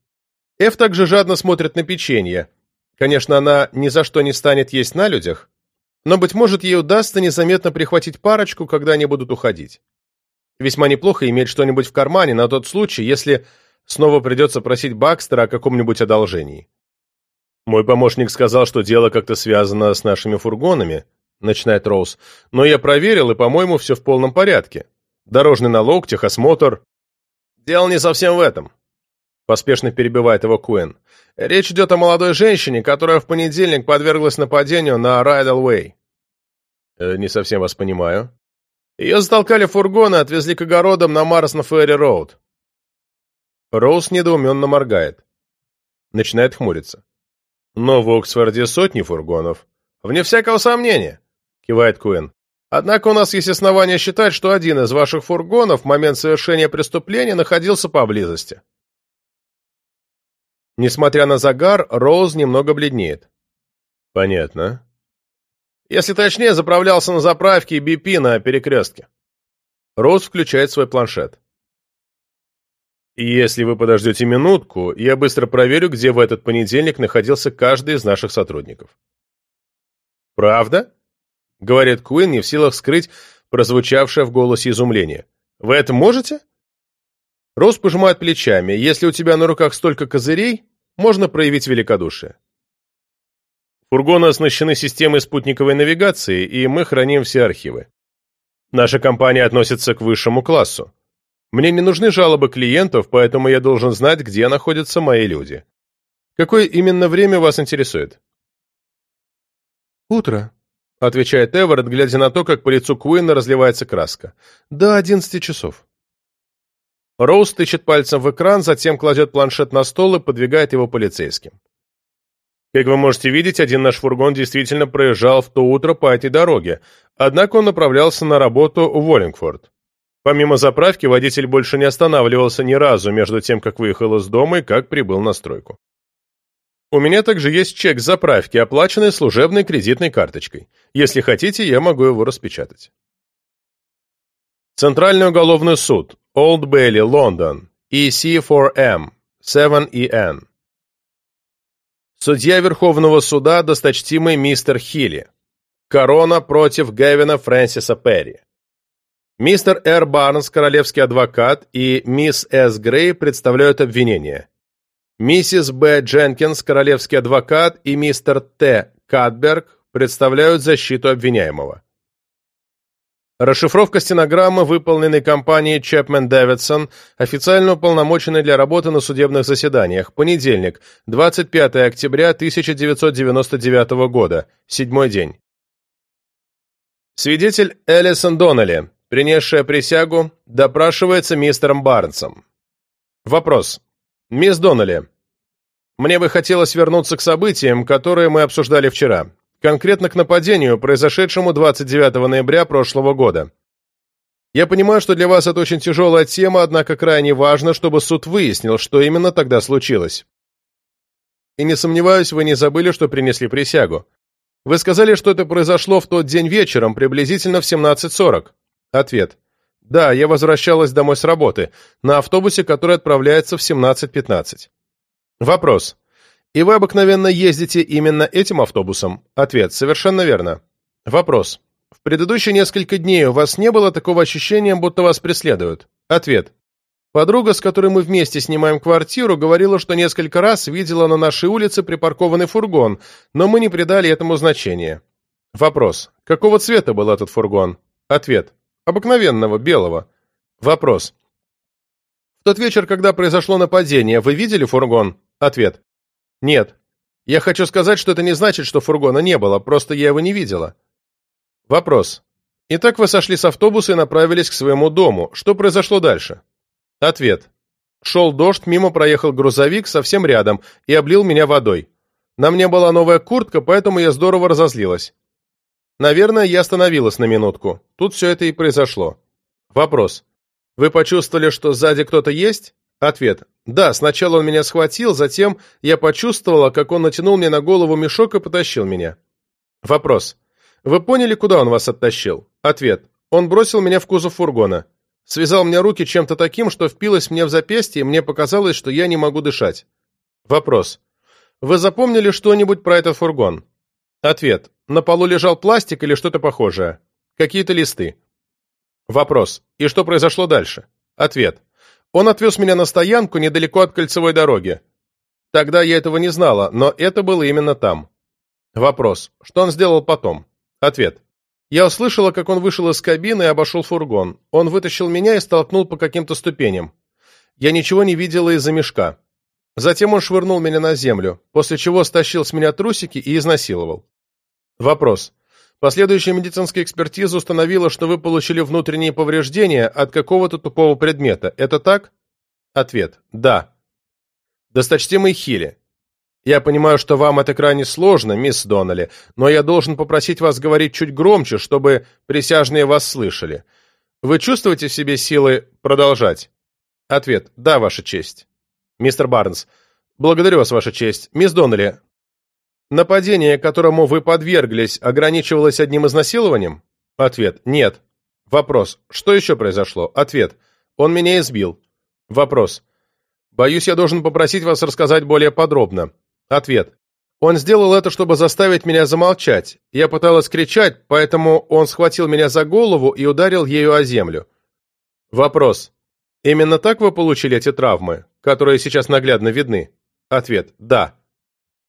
Эв также жадно смотрит на печенье. Конечно, она ни за что не станет есть на людях, но, быть может, ей удастся незаметно прихватить парочку, когда они будут уходить. Весьма неплохо иметь что-нибудь в кармане на тот случай, если снова придется просить Бакстера о каком-нибудь одолжении. «Мой помощник сказал, что дело как-то связано с нашими фургонами», — начинает Роуз. «Но я проверил, и, по-моему, все в полном порядке. Дорожный налог, техосмотр...» «Дело не совсем в этом», — поспешно перебивает его Куэн. «Речь идет о молодой женщине, которая в понедельник подверглась нападению на Райдл Уэй». Э, «Не совсем вас понимаю». Ее затолкали в фургон и отвезли к огородам на Марс Ферри Роуд. Роуз недоуменно моргает. Начинает хмуриться. «Но в Оксфорде сотни фургонов». «Вне всякого сомнения», — кивает Куин. «Однако у нас есть основания считать, что один из ваших фургонов в момент совершения преступления находился поблизости». Несмотря на загар, Роуз немного бледнеет. «Понятно». «Если точнее, заправлялся на заправке BP на перекрестке». Роуз включает свой планшет. Если вы подождете минутку, я быстро проверю, где в этот понедельник находился каждый из наших сотрудников. «Правда?» — говорит Куин, не в силах скрыть прозвучавшее в голосе изумление. «Вы это можете?» Рос пожимает плечами. «Если у тебя на руках столько козырей, можно проявить великодушие». Фургоны оснащены системой спутниковой навигации, и мы храним все архивы. Наша компания относится к высшему классу. Мне не нужны жалобы клиентов, поэтому я должен знать, где находятся мои люди. Какое именно время вас интересует? «Утро», — отвечает Эверетт, глядя на то, как по лицу Куинна разливается краска. «До одиннадцати часов». Роуз тычет пальцем в экран, затем кладет планшет на стол и подвигает его полицейским. Как вы можете видеть, один наш фургон действительно проезжал в то утро по этой дороге, однако он направлялся на работу в Уоллингфорд. Помимо заправки, водитель больше не останавливался ни разу между тем, как выехал из дома и как прибыл на стройку. У меня также есть чек заправки, оплаченный служебной кредитной карточкой. Если хотите, я могу его распечатать. Центральный уголовный суд, Олд Бейли, Лондон, EC4M, 7EN. Судья Верховного суда, досточтимый мистер Хилли. Корона против Гевина Фрэнсиса Перри. Мистер Р. Барнс, королевский адвокат, и мисс С. Грей представляют обвинение. Миссис Б. Дженкинс, королевский адвокат, и мистер Т. Катберг представляют защиту обвиняемого. Расшифровка стенограммы, выполненной компанией Чепмен Дэвидсон, официально уполномоченной для работы на судебных заседаниях. Понедельник, 25 октября 1999 года. Седьмой день. Свидетель Элисон Доннелли, принесшая присягу, допрашивается мистером Барнсом. Вопрос. Мисс Доннелли, мне бы хотелось вернуться к событиям, которые мы обсуждали вчера конкретно к нападению, произошедшему 29 ноября прошлого года. Я понимаю, что для вас это очень тяжелая тема, однако крайне важно, чтобы суд выяснил, что именно тогда случилось. И не сомневаюсь, вы не забыли, что принесли присягу. Вы сказали, что это произошло в тот день вечером, приблизительно в 17.40. Ответ. Да, я возвращалась домой с работы, на автобусе, который отправляется в 17.15. Вопрос. И вы обыкновенно ездите именно этим автобусом? Ответ. Совершенно верно. Вопрос. В предыдущие несколько дней у вас не было такого ощущения, будто вас преследуют? Ответ. Подруга, с которой мы вместе снимаем квартиру, говорила, что несколько раз видела на нашей улице припаркованный фургон, но мы не придали этому значения. Вопрос. Какого цвета был этот фургон? Ответ. Обыкновенного, белого. Вопрос. В тот вечер, когда произошло нападение, вы видели фургон? Ответ. Нет. Я хочу сказать, что это не значит, что фургона не было, просто я его не видела. Вопрос. Итак, вы сошли с автобуса и направились к своему дому. Что произошло дальше? Ответ. Шел дождь, мимо проехал грузовик совсем рядом и облил меня водой. На мне была новая куртка, поэтому я здорово разозлилась. Наверное, я остановилась на минутку. Тут все это и произошло. Вопрос. Вы почувствовали, что сзади кто-то есть? Ответ. Да, сначала он меня схватил, затем я почувствовала, как он натянул мне на голову мешок и потащил меня. Вопрос. Вы поняли, куда он вас оттащил? Ответ. Он бросил меня в кузов фургона. Связал мне руки чем-то таким, что впилось мне в запястье, и мне показалось, что я не могу дышать. Вопрос. Вы запомнили что-нибудь про этот фургон? Ответ. На полу лежал пластик или что-то похожее. Какие-то листы. Вопрос. И что произошло дальше? Ответ. Он отвез меня на стоянку недалеко от кольцевой дороги. Тогда я этого не знала, но это было именно там. Вопрос. Что он сделал потом? Ответ. Я услышала, как он вышел из кабины и обошел фургон. Он вытащил меня и столкнул по каким-то ступеням. Я ничего не видела из-за мешка. Затем он швырнул меня на землю, после чего стащил с меня трусики и изнасиловал. Вопрос. Последующая медицинская экспертиза установила, что вы получили внутренние повреждения от какого-то тупого предмета. Это так? Ответ. Да. Досточтимый Хилли. Я понимаю, что вам это крайне сложно, мисс Доннелли, но я должен попросить вас говорить чуть громче, чтобы присяжные вас слышали. Вы чувствуете в себе силы продолжать? Ответ. Да, Ваша честь. Мистер Барнс. Благодарю вас, Ваша честь. Мисс Доннелли, Нападение, которому вы подверглись, ограничивалось одним изнасилованием? Ответ. Нет. Вопрос. Что еще произошло? Ответ. Он меня избил. Вопрос. Боюсь, я должен попросить вас рассказать более подробно. Ответ. Он сделал это, чтобы заставить меня замолчать. Я пыталась кричать, поэтому он схватил меня за голову и ударил ею о землю. Вопрос. Именно так вы получили эти травмы, которые сейчас наглядно видны? Ответ. Да.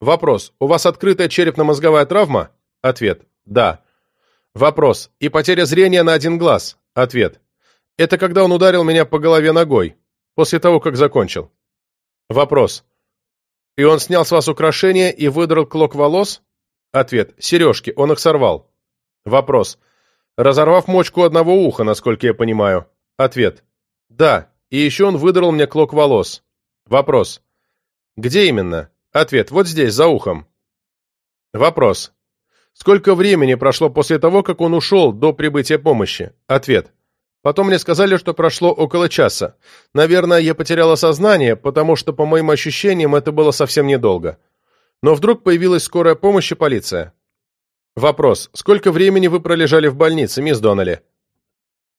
Вопрос. У вас открытая черепно-мозговая травма? Ответ. Да. Вопрос. И потеря зрения на один глаз? Ответ. Это когда он ударил меня по голове ногой, после того, как закончил. Вопрос. И он снял с вас украшения и выдрал клок волос? Ответ. Сережки, он их сорвал. Вопрос. Разорвав мочку одного уха, насколько я понимаю. Ответ. Да, и еще он выдрал мне клок волос. Вопрос. Где именно? Ответ. Вот здесь, за ухом. Вопрос. Сколько времени прошло после того, как он ушел до прибытия помощи? Ответ. Потом мне сказали, что прошло около часа. Наверное, я потеряла сознание, потому что, по моим ощущениям, это было совсем недолго. Но вдруг появилась скорая помощь и полиция. Вопрос. Сколько времени вы пролежали в больнице, мисс Доннелли?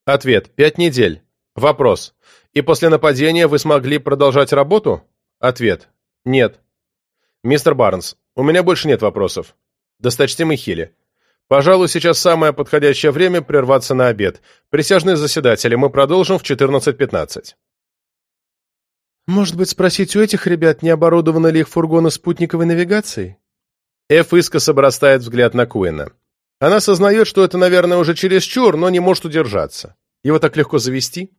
Ответ. Пять недель. Вопрос. И после нападения вы смогли продолжать работу? Ответ. Нет. Мистер Барнс, у меня больше нет вопросов. Досточтимый Хилли. Пожалуй, сейчас самое подходящее время прерваться на обед. Присяжные заседатели, мы продолжим в 14.15. Может быть, спросить у этих ребят, не оборудованы ли их фургоны спутниковой навигацией? Эф искоса бросает взгляд на Куина. Она сознает, что это, наверное, уже чересчур, но не может удержаться. Его так легко завести.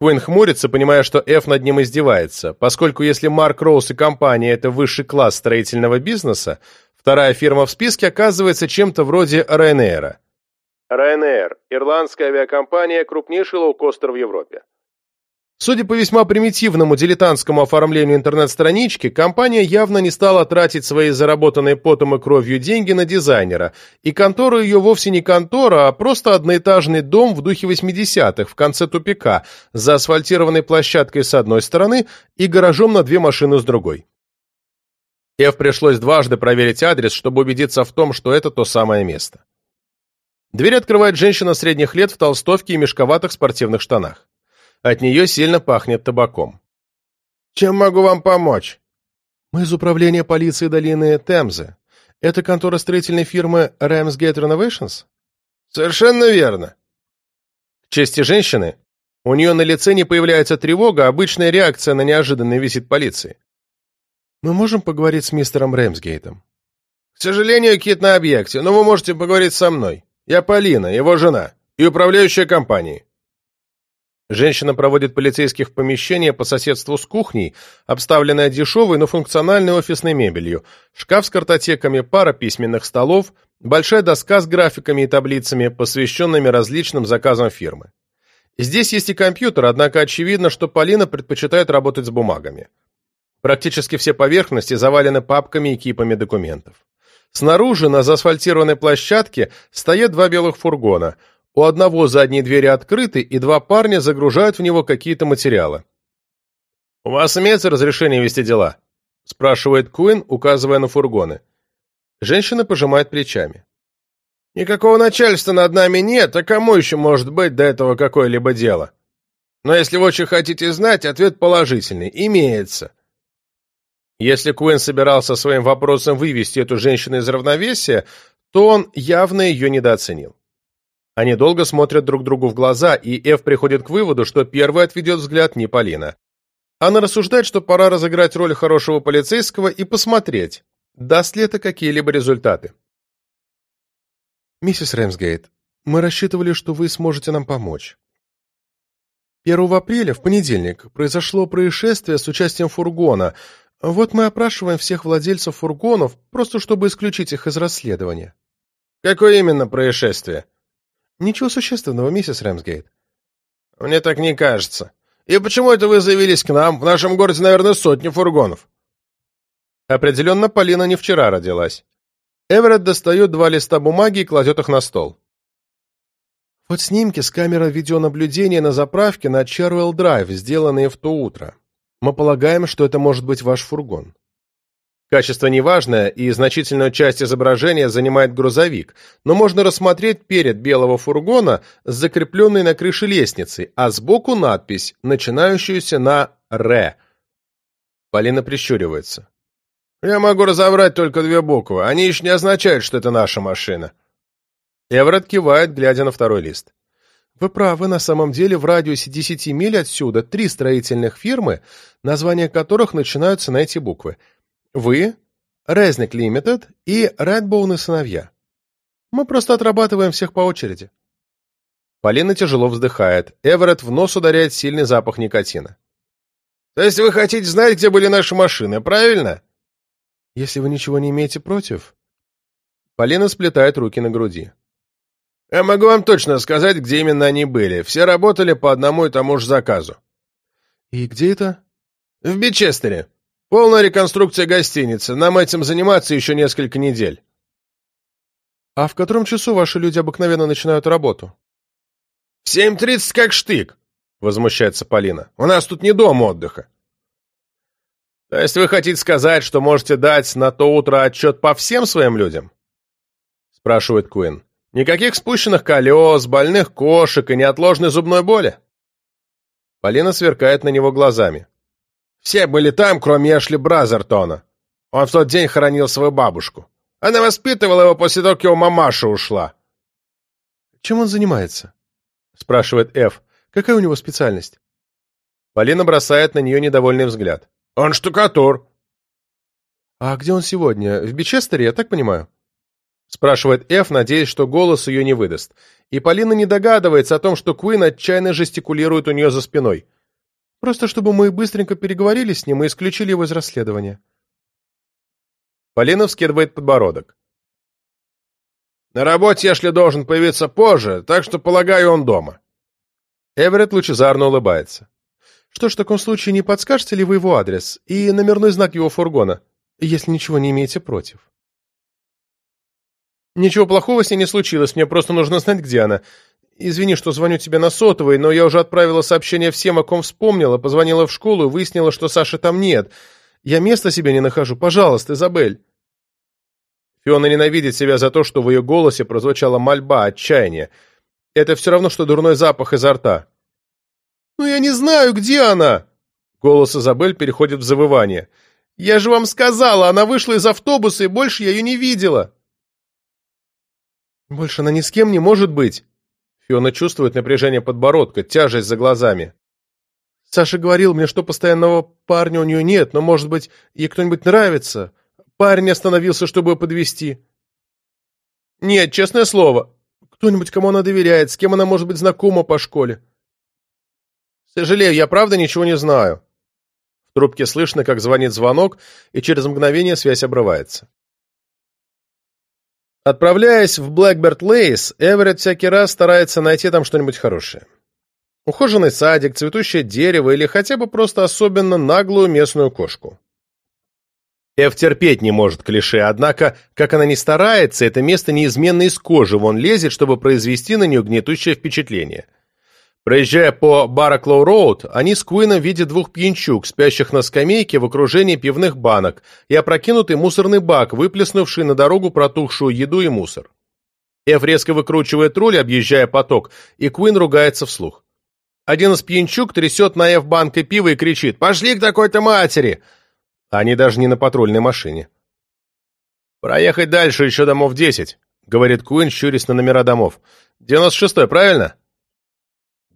Куин хмурится, понимая, что Эф над ним издевается, поскольку если Марк Роуз и компания – это высший класс строительного бизнеса, вторая фирма в списке оказывается чем-то вроде Ryanair. Ryanair – ирландская авиакомпания, крупнейший лоукостер в Европе. Судя по весьма примитивному дилетантскому оформлению интернет-странички, компания явно не стала тратить свои заработанные потом и кровью деньги на дизайнера, и контора ее вовсе не контора, а просто одноэтажный дом в духе 80-х в конце тупика, за асфальтированной площадкой с одной стороны и гаражом на две машины с другой. Эв пришлось дважды проверить адрес, чтобы убедиться в том, что это то самое место. Дверь открывает женщина средних лет в толстовке и мешковатых спортивных штанах. От нее сильно пахнет табаком. «Чем могу вам помочь?» «Мы из управления полиции долины Темзы. Это контора строительной фирмы Ramsgate Renovations?» «Совершенно верно». К чести женщины, у нее на лице не появляется тревога, обычная реакция на неожиданный визит полиции. «Мы можем поговорить с мистером Рэмсгейтом?» «К сожалению, Кит на объекте, но вы можете поговорить со мной. Я Полина, его жена, и управляющая компанией. Женщина проводит полицейских в помещение по соседству с кухней, обставленное дешевой, но функциональной офисной мебелью, шкаф с картотеками, пара письменных столов, большая доска с графиками и таблицами, посвященными различным заказам фирмы. Здесь есть и компьютер, однако очевидно, что Полина предпочитает работать с бумагами. Практически все поверхности завалены папками и кипами документов. Снаружи, на заасфальтированной площадке, стоят два белых фургона – у одного задние двери открыты, и два парня загружают в него какие-то материалы. «У вас имеется разрешение вести дела?» – спрашивает Куин, указывая на фургоны. Женщина пожимает плечами. «Никакого начальства над нами нет, а кому еще может быть до этого какое-либо дело? Но если вы очень хотите знать, ответ положительный. Имеется». Если Куин собирался своим вопросом вывести эту женщину из равновесия, то он явно ее недооценил. Они долго смотрят друг другу в глаза, и Эв приходит к выводу, что первый отведет взгляд не Полина. Она рассуждает, что пора разыграть роль хорошего полицейского и посмотреть, даст ли это какие-либо результаты. «Миссис Рэмсгейт, мы рассчитывали, что вы сможете нам помочь. 1 апреля, в понедельник, произошло происшествие с участием фургона. Вот мы опрашиваем всех владельцев фургонов, просто чтобы исключить их из расследования». «Какое именно происшествие?» Ничего существенного, миссис Рэмсгейт. Мне так не кажется. И почему это вы заявились к нам? В нашем городе, наверное, сотни фургонов. Определенно, Полина не вчера родилась. Эверетт достает два листа бумаги и кладет их на стол. Вот снимки с камеры видеонаблюдения на заправке на Червелл Драйв, сделанные в то утро. Мы полагаем, что это может быть ваш фургон. Качество неважное, и значительную часть изображения занимает грузовик, но можно рассмотреть перед белого фургона с закрепленной на крыше лестницей, а сбоку надпись, начинающуюся на «Р». Полина прищуривается. «Я могу разобрать только две буквы. Они еще не означают, что это наша машина». Эврот кивает, глядя на второй лист. Вы правы, на самом деле в радиусе 10 миль отсюда три строительных фирмы, названия которых начинаются на эти буквы – вы, Резник Лимитед и Редбоун и сыновья. Мы просто отрабатываем всех по очереди. Полина тяжело вздыхает. Эверетт в нос ударяет сильный запах никотина. То есть вы хотите знать, где были наши машины, правильно? Если вы ничего не имеете против. Полина сплетает руки на груди. Я могу вам точно сказать, где именно они были. Все работали по одному и тому же заказу. И где это? В Бичестере. Полная реконструкция гостиницы. Нам этим заниматься еще несколько недель. А в котором часу ваши люди обыкновенно начинают работу? В семь тридцать как штык, возмущается Полина. У нас тут не дом отдыха. То есть вы хотите сказать, что можете дать на то утро отчет по всем своим людям? Спрашивает Куин. Никаких спущенных колес, больных кошек и неотложной зубной боли? Полина сверкает на него глазами. Все были там, кроме Эшли Бразертона. Он в тот день хоронил свою бабушку. Она воспитывала его после того, как его мамаша ушла. «Чем он занимается?» — спрашивает Эф. «Какая у него специальность?» Полина бросает на нее недовольный взгляд. «Он штукатур». «А где он сегодня? В Бичестере, я так понимаю?» Спрашивает Эф, надеясь, что голос ее не выдаст. И Полина не догадывается о том, что Куин отчаянно жестикулирует у нее за спиной. Просто чтобы мы быстренько переговорили с ним и исключили его из расследования. Полина вскидывает подбородок. На работе Эшли должен появиться позже, так что, полагаю, он дома. Эверетт лучезарно улыбается. Что ж, в таком случае не подскажете ли вы его адрес и номерной знак его фургона, если ничего не имеете против? Ничего плохого с ней не случилось, мне просто нужно знать, где она. Извини, что звоню тебе на сотовый, но я уже отправила сообщение всем, о ком вспомнила, позвонила в школу и выяснила, что Саши там нет. Я места себе не нахожу. Пожалуйста, Изабель. Фиона ненавидит себя за то, что в ее голосе прозвучала мольба, отчаяние. Это все равно, что дурной запах изо рта. «Ну я не знаю, где она!» Голос Изабель переходит в завывание. «Я же вам сказала, она вышла из автобуса, и больше я ее не видела!» «Больше она ни с кем не может быть!» Фиона чувствует напряжение подбородка, тяжесть за глазами. Саша говорил мне, что постоянного парня у нее нет, но, может быть, ей кто-нибудь нравится. Парень остановился, чтобы подвести. Нет, честное слово. Кто-нибудь, кому она доверяет, с кем она может быть знакома по школе. Сожалею, я правда ничего не знаю. В трубке слышно, как звонит звонок, и через мгновение связь обрывается. Отправляясь в Блэкберт Лейс, Эверетт всякий раз старается найти там что-нибудь хорошее. Ухоженный садик, цветущее дерево или хотя бы просто особенно наглую местную кошку. Эв терпеть не может клише, однако, как она ни старается, это место неизменно из кожи вон лезет, чтобы произвести на нее гнетущее впечатление – Проезжая по Бараклоу-Роуд, они с Куином видят двух пьянчуг, спящих на скамейке в окружении пивных банок, и опрокинутый мусорный бак, выплеснувший на дорогу протухшую еду и мусор. Эф резко выкручивает руль, объезжая поток, и Куин ругается вслух. Один из пьянчуг трясет на Эф банкой пива и кричит «Пошли к такой-то матери!» Они даже не на патрульной машине. «Проехать дальше еще домов десять», — говорит Куин, щурясь на номера домов. «Девяносто шестой, правильно?»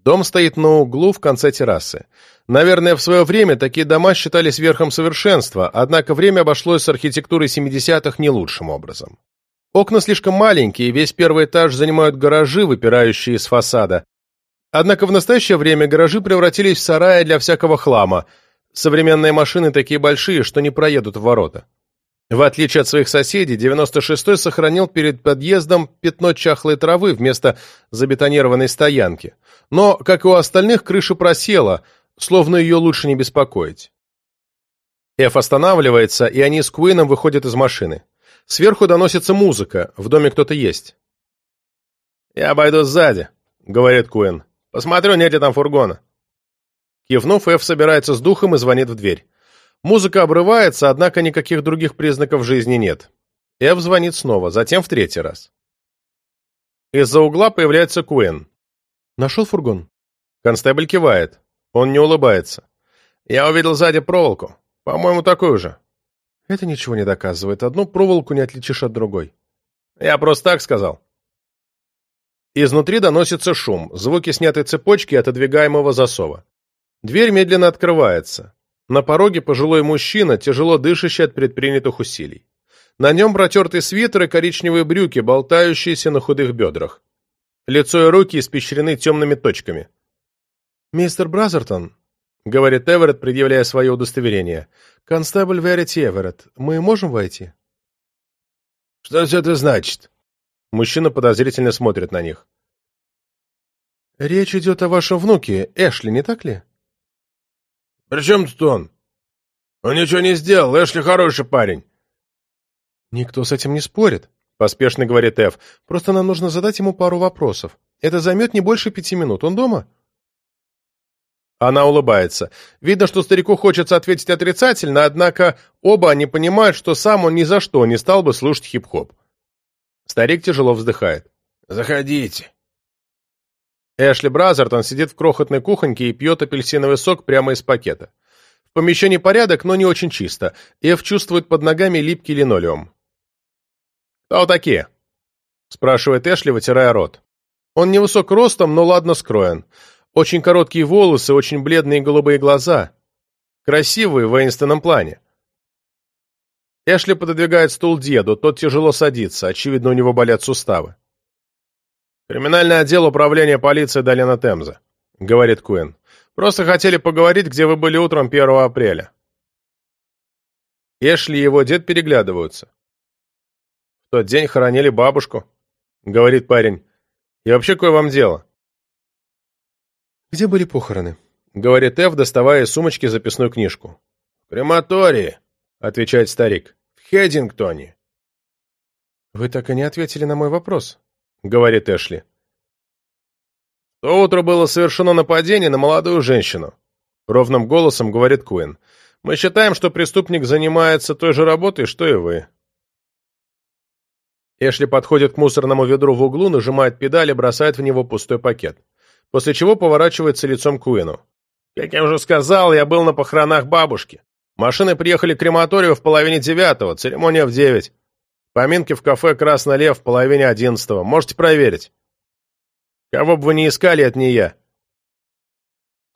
Дом стоит на углу в конце террасы. Наверное, в свое время такие дома считались верхом совершенства, однако время обошлось с архитектурой 70-х не лучшим образом. Окна слишком маленькие, весь первый этаж занимают гаражи, выпирающие из фасада. Однако в настоящее время гаражи превратились в сараи для всякого хлама. Современные машины такие большие, что не проедут в ворота. В отличие от своих соседей, 96-й сохранил перед подъездом пятно чахлой травы вместо забетонированной стоянки. Но, как и у остальных, крыша просела, словно ее лучше не беспокоить. Эф останавливается, и они с Куином выходят из машины. Сверху доносится музыка, в доме кто-то есть. «Я обойду сзади», — говорит Куин. «Посмотрю, нет ли там фургона». Кивнув, Эф собирается с духом и звонит в дверь. Музыка обрывается, однако никаких других признаков жизни нет. Эв звонит снова, затем в третий раз. Из-за угла появляется Куэн. «Нашел фургон?» Констебль кивает. Он не улыбается. «Я увидел сзади проволоку. По-моему, такую же». «Это ничего не доказывает. Одну проволоку не отличишь от другой». «Я просто так сказал». Изнутри доносится шум, звуки снятой цепочки и отодвигаемого засова. Дверь медленно открывается. На пороге пожилой мужчина, тяжело дышащий от предпринятых усилий. На нем протертый свитер и коричневые брюки, болтающиеся на худых бедрах. Лицо и руки испещрены темными точками. «Мистер Бразертон», — говорит Эверетт, предъявляя свое удостоверение, — «констебль Верити Эверетт, мы можем войти?» «Что все это значит?» Мужчина подозрительно смотрит на них. «Речь идет о вашем внуке, Эшли, не так ли?» «При чем тут он? Он ничего не сделал, Эшли хороший парень». «Никто с этим не спорит», — поспешно говорит Эв. «Просто нам нужно задать ему пару вопросов. Это займет не больше пяти минут. Он дома?» Она улыбается. Видно, что старику хочется ответить отрицательно, однако оба они понимают, что сам он ни за что не стал бы слушать хип-хоп. Старик тяжело вздыхает. «Заходите». Эшли Бразертон сидит в крохотной кухоньке и пьет апельсиновый сок прямо из пакета. В помещении порядок, но не очень чисто. Эв чувствует под ногами липкий линолеум. «Кто такие?» — спрашивает Эшли, вытирая рот. Он невысок ростом, но ладно скроен. Очень короткие волосы, очень бледные голубые глаза. Красивые в воинственном плане. Эшли пододвигает стул деду, тот тяжело садится, очевидно, у него болят суставы. «Криминальный отдел управления полиции Долина Темза», — говорит Куин. «Просто хотели поговорить, где вы были утром 1 апреля». Эшли и его дед переглядываются. «В тот день хоронили бабушку», — говорит парень. «И вообще, кое вам дело?» «Где были похороны?» — говорит Эв, доставая из сумочки записную книжку. «В крематории», — отвечает старик. «В Хеддингтоне». «Вы так и не ответили на мой вопрос», — говорит Эшли. «В то утро было совершено нападение на молодую женщину», — ровным голосом говорит Куин. «Мы считаем, что преступник занимается той же работой, что и вы». Эшли подходит к мусорному ведру в углу, нажимает педаль и бросает в него пустой пакет после чего поворачивается лицом к Уину. «Как я уже сказал, я был на похоронах бабушки. Машины приехали к крематорию в половине девятого, церемония в девять. Поминки в кафе «Красный лев» в половине одиннадцатого. Можете проверить. Кого бы вы ни искали, это не я».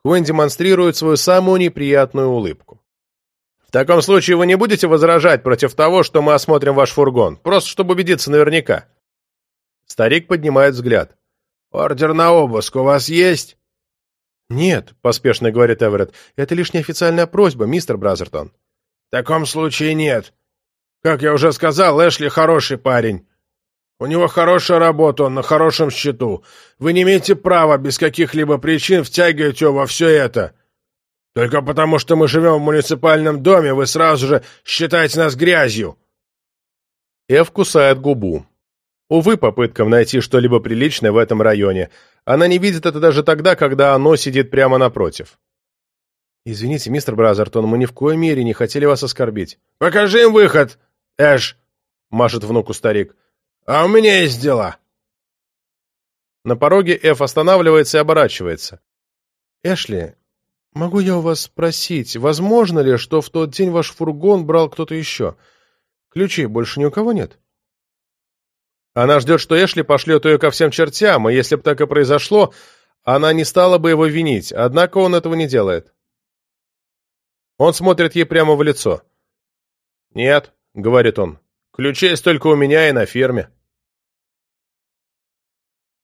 Куин демонстрирует свою самую неприятную улыбку. «В таком случае вы не будете возражать против того, что мы осмотрим ваш фургон, просто чтобы убедиться наверняка?» Старик поднимает взгляд. «Ордер на обыск у вас есть?» «Нет», — поспешно говорит Эверетт, — «это лишь неофициальная просьба, мистер Бразертон». «В таком случае нет. Как я уже сказал, Эшли хороший парень. У него хорошая работа, он на хорошем счету. Вы не имеете права без каких-либо причин втягивать его во все это. Только потому, что мы живем в муниципальном доме, вы сразу же считаете нас грязью». Эв кусает губу. Увы, попыткам найти что-либо приличное в этом районе. Она не видит это даже тогда, когда оно сидит прямо напротив. «Извините, мистер Бразертон, мы ни в коей мере не хотели вас оскорбить». «Покажи им выход, Эш!» — машет внуку старик. «А у меня есть дела». На пороге Эф останавливается и оборачивается. «Эшли, могу я у вас спросить, возможно ли, что в тот день ваш фургон брал кто-то еще? Ключей больше ни у кого нет?» Она ждет, что Эшли пошлет ее ко всем чертям, и если бы так и произошло, она не стала бы его винить, однако он этого не делает. Он смотрит ей прямо в лицо. «Нет», — говорит он, — «ключи есть только у меня и на ферме».